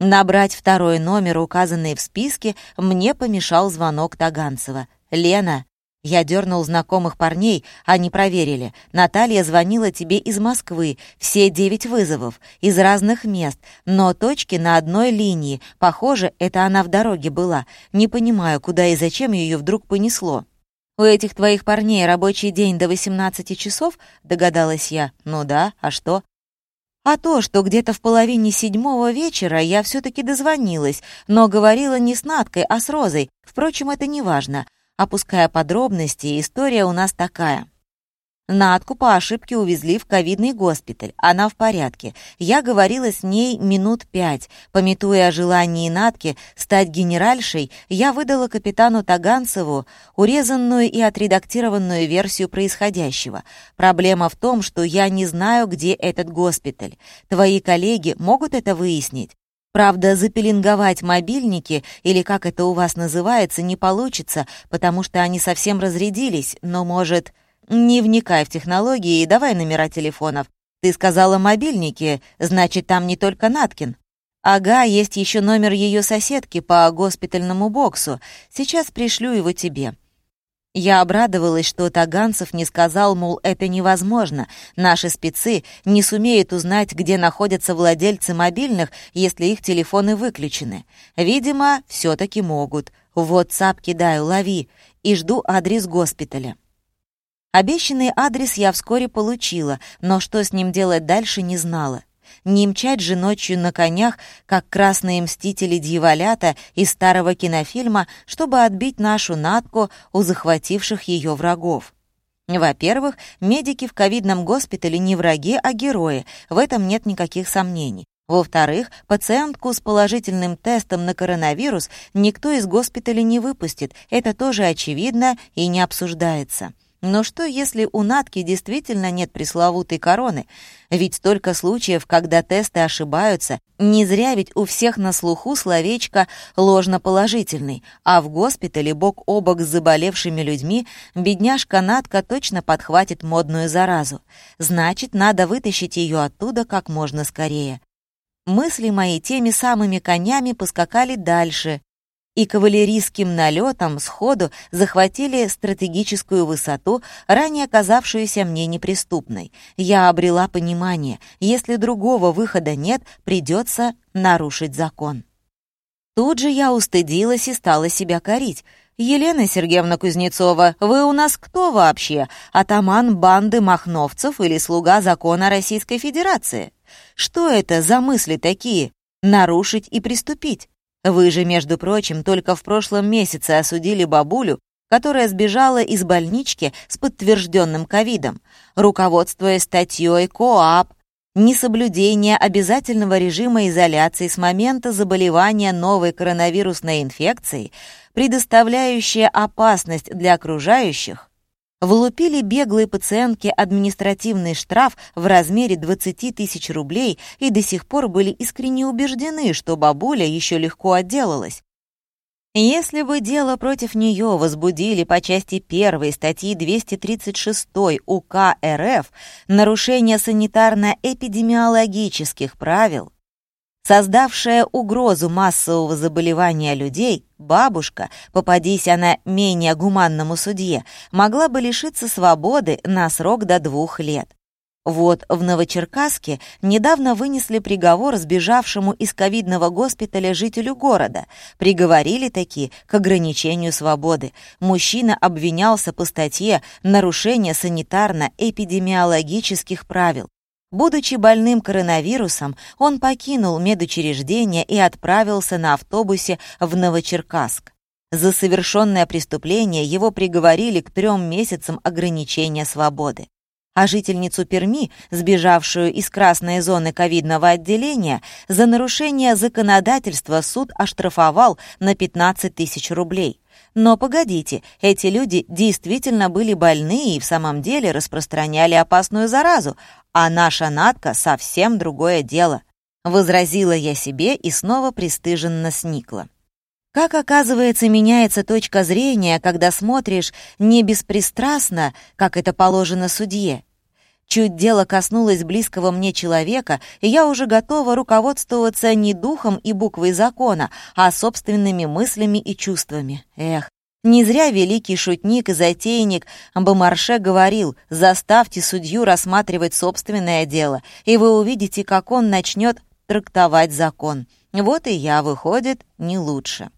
Speaker 1: Набрать второй номер, указанный в списке, мне помешал звонок Таганцева. «Лена, я дернул знакомых парней, они проверили. Наталья звонила тебе из Москвы, все девять вызовов, из разных мест, но точки на одной линии. Похоже, это она в дороге была. Не понимаю, куда и зачем ее вдруг понесло. «У этих твоих парней рабочий день до 18 часов?» — догадалась я. «Ну да, а что?» А то, что где-то в половине седьмого вечера я все таки дозвонилась, но говорила не с Надкой, а с Розой. Впрочем, это не важно. Опуская подробности, история у нас такая. Надку по ошибке увезли в ковидный госпиталь. Она в порядке. Я говорила с ней минут пять. Пометуя о желании Натки стать генеральшей, я выдала капитану Таганцеву урезанную и отредактированную версию происходящего. Проблема в том, что я не знаю, где этот госпиталь. Твои коллеги могут это выяснить? Правда, запеленговать мобильники, или как это у вас называется, не получится, потому что они совсем разрядились, но, может... Не вникай в технологии и давай номера телефонов. Ты сказала мобильники, значит, там не только Наткин. Ага, есть еще номер ее соседки по госпитальному боксу. Сейчас пришлю его тебе. Я обрадовалась, что Таганцев не сказал, мол, это невозможно. Наши спецы не сумеют узнать, где находятся владельцы мобильных, если их телефоны выключены. Видимо, все таки могут. WhatsApp кидаю, лови. И жду адрес госпиталя. Обещанный адрес я вскоре получила, но что с ним делать дальше, не знала. Не мчать же ночью на конях, как красные мстители-дьяволята из старого кинофильма, чтобы отбить нашу Натку у захвативших ее врагов. Во-первых, медики в ковидном госпитале не враги, а герои, в этом нет никаких сомнений. Во-вторых, пациентку с положительным тестом на коронавирус никто из госпиталя не выпустит, это тоже очевидно и не обсуждается.
Speaker 2: Но что, если у Натки действительно нет пресловутой короны? Ведь столько случаев, когда тесты ошибаются, не зря ведь у всех на слуху словечко «ложноположительный», а в госпитале бок о бок с заболевшими людьми бедняжка Натка точно подхватит модную заразу. Значит, надо вытащить ее оттуда как можно скорее. Мысли мои теми самыми конями поскакали дальше, и кавалерийским налетом сходу захватили стратегическую высоту, ранее казавшуюся мне неприступной. Я обрела понимание, если другого выхода нет, придется нарушить закон. Тут же я устыдилась и стала себя корить. «Елена Сергеевна Кузнецова, вы у нас кто вообще? Атаман банды махновцев или слуга закона Российской Федерации? Что это за мысли такие? Нарушить и приступить? Вы же, между прочим, только в прошлом месяце осудили бабулю, которая сбежала из больнички с подтвержденным ковидом, руководствуясь статьей КОАП несоблюдение обязательного режима изоляции с момента заболевания новой коронавирусной инфекцией, предоставляющая опасность для окружающих, влупили беглой пациентке административный штраф в размере 20 тысяч рублей и до сих пор были искренне убеждены, что бабуля еще легко отделалась. Если бы дело против нее возбудили по части 1 статьи 236 УК РФ «Нарушение санитарно-эпидемиологических правил», создавшая угрозу массового заболевания людей, бабушка, попадись она менее гуманному судье, могла бы лишиться свободы на срок до двух лет. Вот в Новочеркасске недавно вынесли приговор сбежавшему из ковидного госпиталя жителю города. Приговорили таки к ограничению свободы. Мужчина обвинялся по статье «Нарушение санитарно-эпидемиологических правил». Будучи больным коронавирусом, он покинул медучреждение и отправился на автобусе в Новочеркасск. За совершенное преступление его приговорили к трем месяцам ограничения свободы. А жительницу Перми, сбежавшую из красной зоны ковидного отделения, за нарушение законодательства суд оштрафовал на 15 тысяч рублей. Но погодите, эти люди действительно были больны и в самом деле распространяли опасную заразу, а наша Натка совсем другое дело. Возразила я себе и снова пристыженно сникла. Как оказывается, меняется точка зрения, когда смотришь не беспристрастно, как это положено судье. Чуть дело коснулось близкого мне человека, и я уже готова руководствоваться не духом и буквой закона, а собственными мыслями и чувствами. Эх, не зря великий шутник и затейник Бомарше говорил, заставьте судью рассматривать собственное дело, и вы увидите, как он начнет трактовать закон. Вот и я, выходит, не лучше.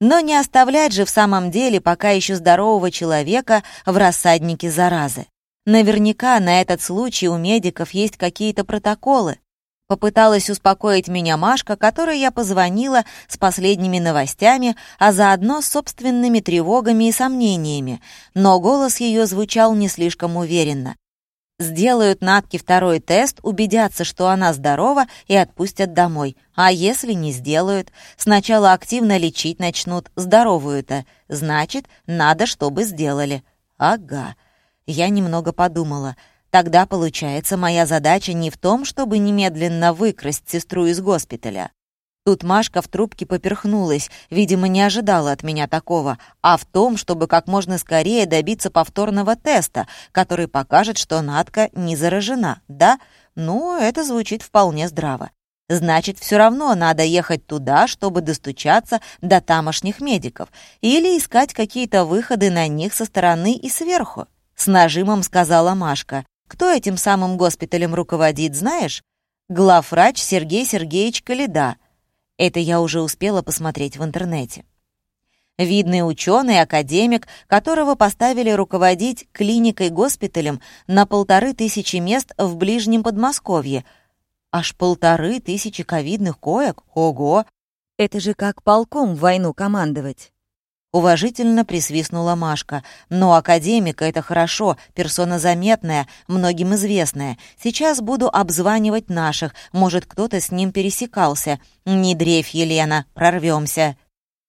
Speaker 2: Но не оставлять же в самом деле пока еще здорового человека в рассаднике заразы. Наверняка на этот случай у медиков есть какие-то протоколы, Попыталась успокоить меня Машка, которой я позвонила с последними новостями, а заодно с собственными тревогами и сомнениями, но голос ее звучал не слишком уверенно. Сделают Натке второй тест, убедятся, что она здорова, и отпустят домой. А если не сделают? Сначала активно лечить начнут, здоровую-то. Значит, надо, чтобы сделали. Ага. Я немного подумала — Тогда, получается, моя задача не в том, чтобы немедленно выкрасть сестру из госпиталя. Тут Машка в трубке поперхнулась, видимо, не ожидала от меня такого, а в том, чтобы как можно скорее добиться повторного теста, который покажет, что Надка не заражена, да? Ну, это звучит вполне здраво. Значит, все равно надо ехать туда, чтобы достучаться до тамошних медиков или искать какие-то выходы на них со стороны и сверху. С нажимом сказала Машка. Кто этим самым госпиталем руководит, знаешь? Главврач Сергей Сергеевич Калида. Это я уже успела посмотреть в интернете. Видный ученый, академик, которого поставили руководить клиникой-госпиталем на полторы тысячи мест в ближнем Подмосковье. Аж полторы тысячи ковидных коек? Ого! Это же как полком в войну командовать. Уважительно присвистнула Машка. «Но академика — это хорошо, персона заметная, многим известная. Сейчас буду обзванивать наших, может, кто-то с ним пересекался. Не дрейфь, Елена, прорвемся».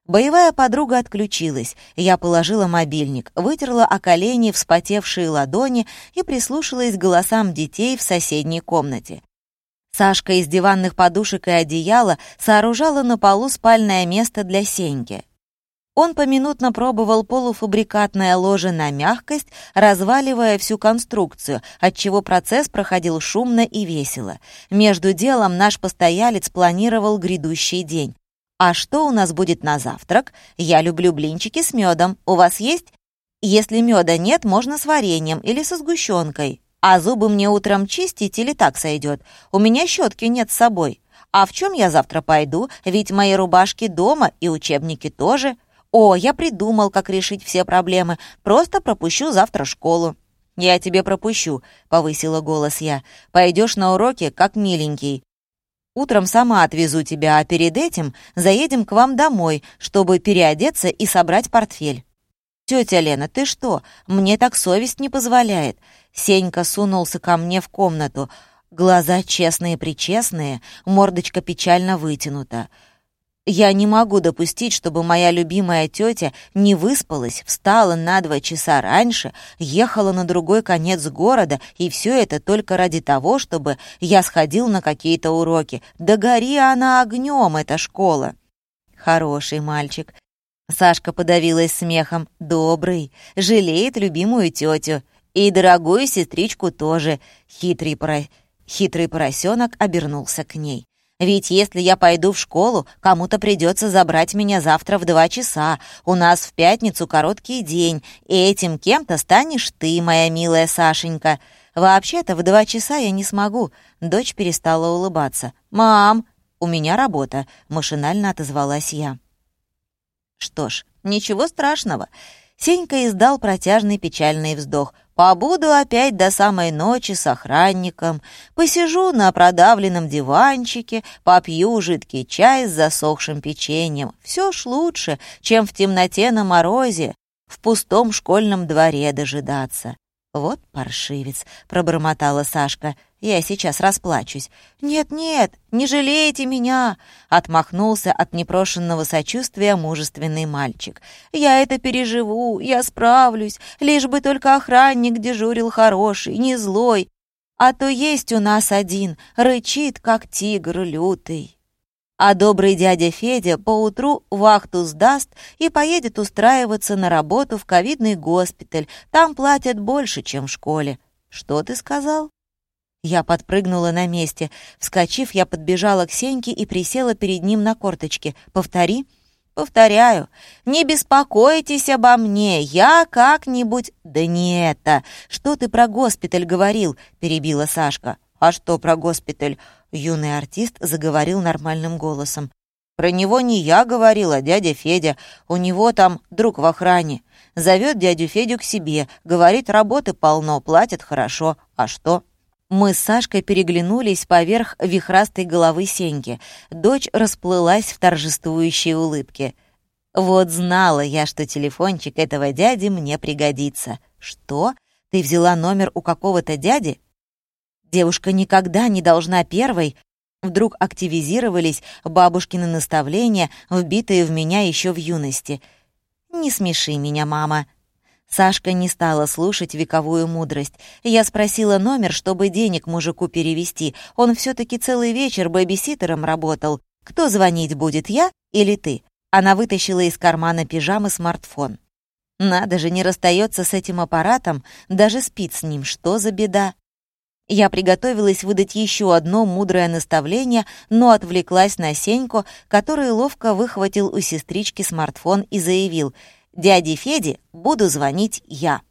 Speaker 1: Боевая подруга отключилась. Я положила мобильник, вытерла о колени вспотевшие ладони и прислушалась к голосам детей в соседней комнате. Сашка из диванных подушек и одеяла сооружала на полу спальное место для Сеньки. Он поминутно пробовал полуфабрикатное ложе на мягкость, разваливая всю конструкцию, отчего процесс проходил шумно и весело. Между делом наш постоялец планировал грядущий день. «А что у нас будет на завтрак? Я люблю блинчики с медом. У вас есть? Если меда нет, можно с вареньем или со сгущенкой. А зубы мне утром чистить или так сойдет? У меня щетки нет с собой. А в чем я завтра пойду? Ведь мои рубашки дома и учебники тоже. О, я придумал, как решить все проблемы. Просто пропущу завтра школу. «Я тебе пропущу», — повысила голос я. «Пойдешь на уроки, как миленький. Утром сама отвезу тебя, а перед этим заедем к вам домой, чтобы переодеться и собрать портфель». «Тетя Лена, ты что? Мне так совесть не позволяет». Сенька сунулся ко мне в комнату. Глаза честные-причестные, мордочка печально вытянута. Я не могу допустить, чтобы моя любимая тетя не выспалась, встала на два часа раньше, ехала на другой конец города, и все это только ради того, чтобы я сходил на какие-то уроки. Да гори она огнем, эта школа. Хороший мальчик. Сашка подавилась смехом. Добрый, жалеет любимую тетю. И дорогую сестричку тоже. Хитрый, пора... Хитрый поросенок обернулся к ней. Ведь если я пойду в школу, кому-то придется забрать меня завтра в два часа. У нас в пятницу короткий день, и этим кем-то станешь ты, моя милая Сашенька. Вообще-то в два часа я не смогу». Дочь перестала улыбаться. «Мам, у меня работа», — машинально отозвалась я. Что ж, ничего страшного. Сенька издал протяжный печальный вздох. Побуду опять до самой ночи с охранником, посижу на продавленном диванчике, попью жидкий чай с засохшим печеньем. Все ж лучше, чем в темноте на морозе в пустом школьном дворе дожидаться. «Вот паршивец», — пробормотала Сашка, — «я сейчас расплачусь». «Нет-нет, не жалейте меня», — отмахнулся от непрошенного сочувствия мужественный мальчик. «Я это переживу, я справлюсь, лишь бы только охранник дежурил хороший, не злой, а то есть у нас один, рычит, как тигр лютый» а добрый дядя Федя поутру вахту сдаст и поедет устраиваться на работу в ковидный госпиталь. Там платят больше, чем в школе. Что ты сказал? Я подпрыгнула на месте. Вскочив, я подбежала к Сеньке и присела перед ним на корточке. «Повтори». «Повторяю, не беспокойтесь обо мне, я как-нибудь...» «Да не это! Что ты про госпиталь говорил?» — перебила Сашка. «А что про госпиталь?» Юный артист заговорил нормальным голосом. «Про него не я говорила, дядя Федя. У него там друг в охране. Зовет дядю Федю к себе. Говорит, работы полно, платят хорошо. А что?» Мы с Сашкой переглянулись поверх вихрастой головы Сеньки. Дочь расплылась в торжествующей улыбке. «Вот знала я, что телефончик этого дяди мне пригодится». «Что? Ты взяла номер у какого-то дяди?» Девушка никогда не должна первой. Вдруг активизировались бабушкины наставления, вбитые в меня еще в юности. «Не смеши меня, мама». Сашка не стала слушать вековую мудрость. Я спросила номер, чтобы денег мужику перевести. Он все таки целый вечер бэбиситером работал. «Кто звонить будет, я или ты?» Она вытащила из кармана пижамы смартфон. Надо же, не расстается с этим аппаратом, даже спит с ним. Что за беда? Я приготовилась выдать еще одно мудрое наставление, но отвлеклась на Сеньку, который ловко выхватил у сестрички смартфон и заявил «Дяде Феде буду звонить я».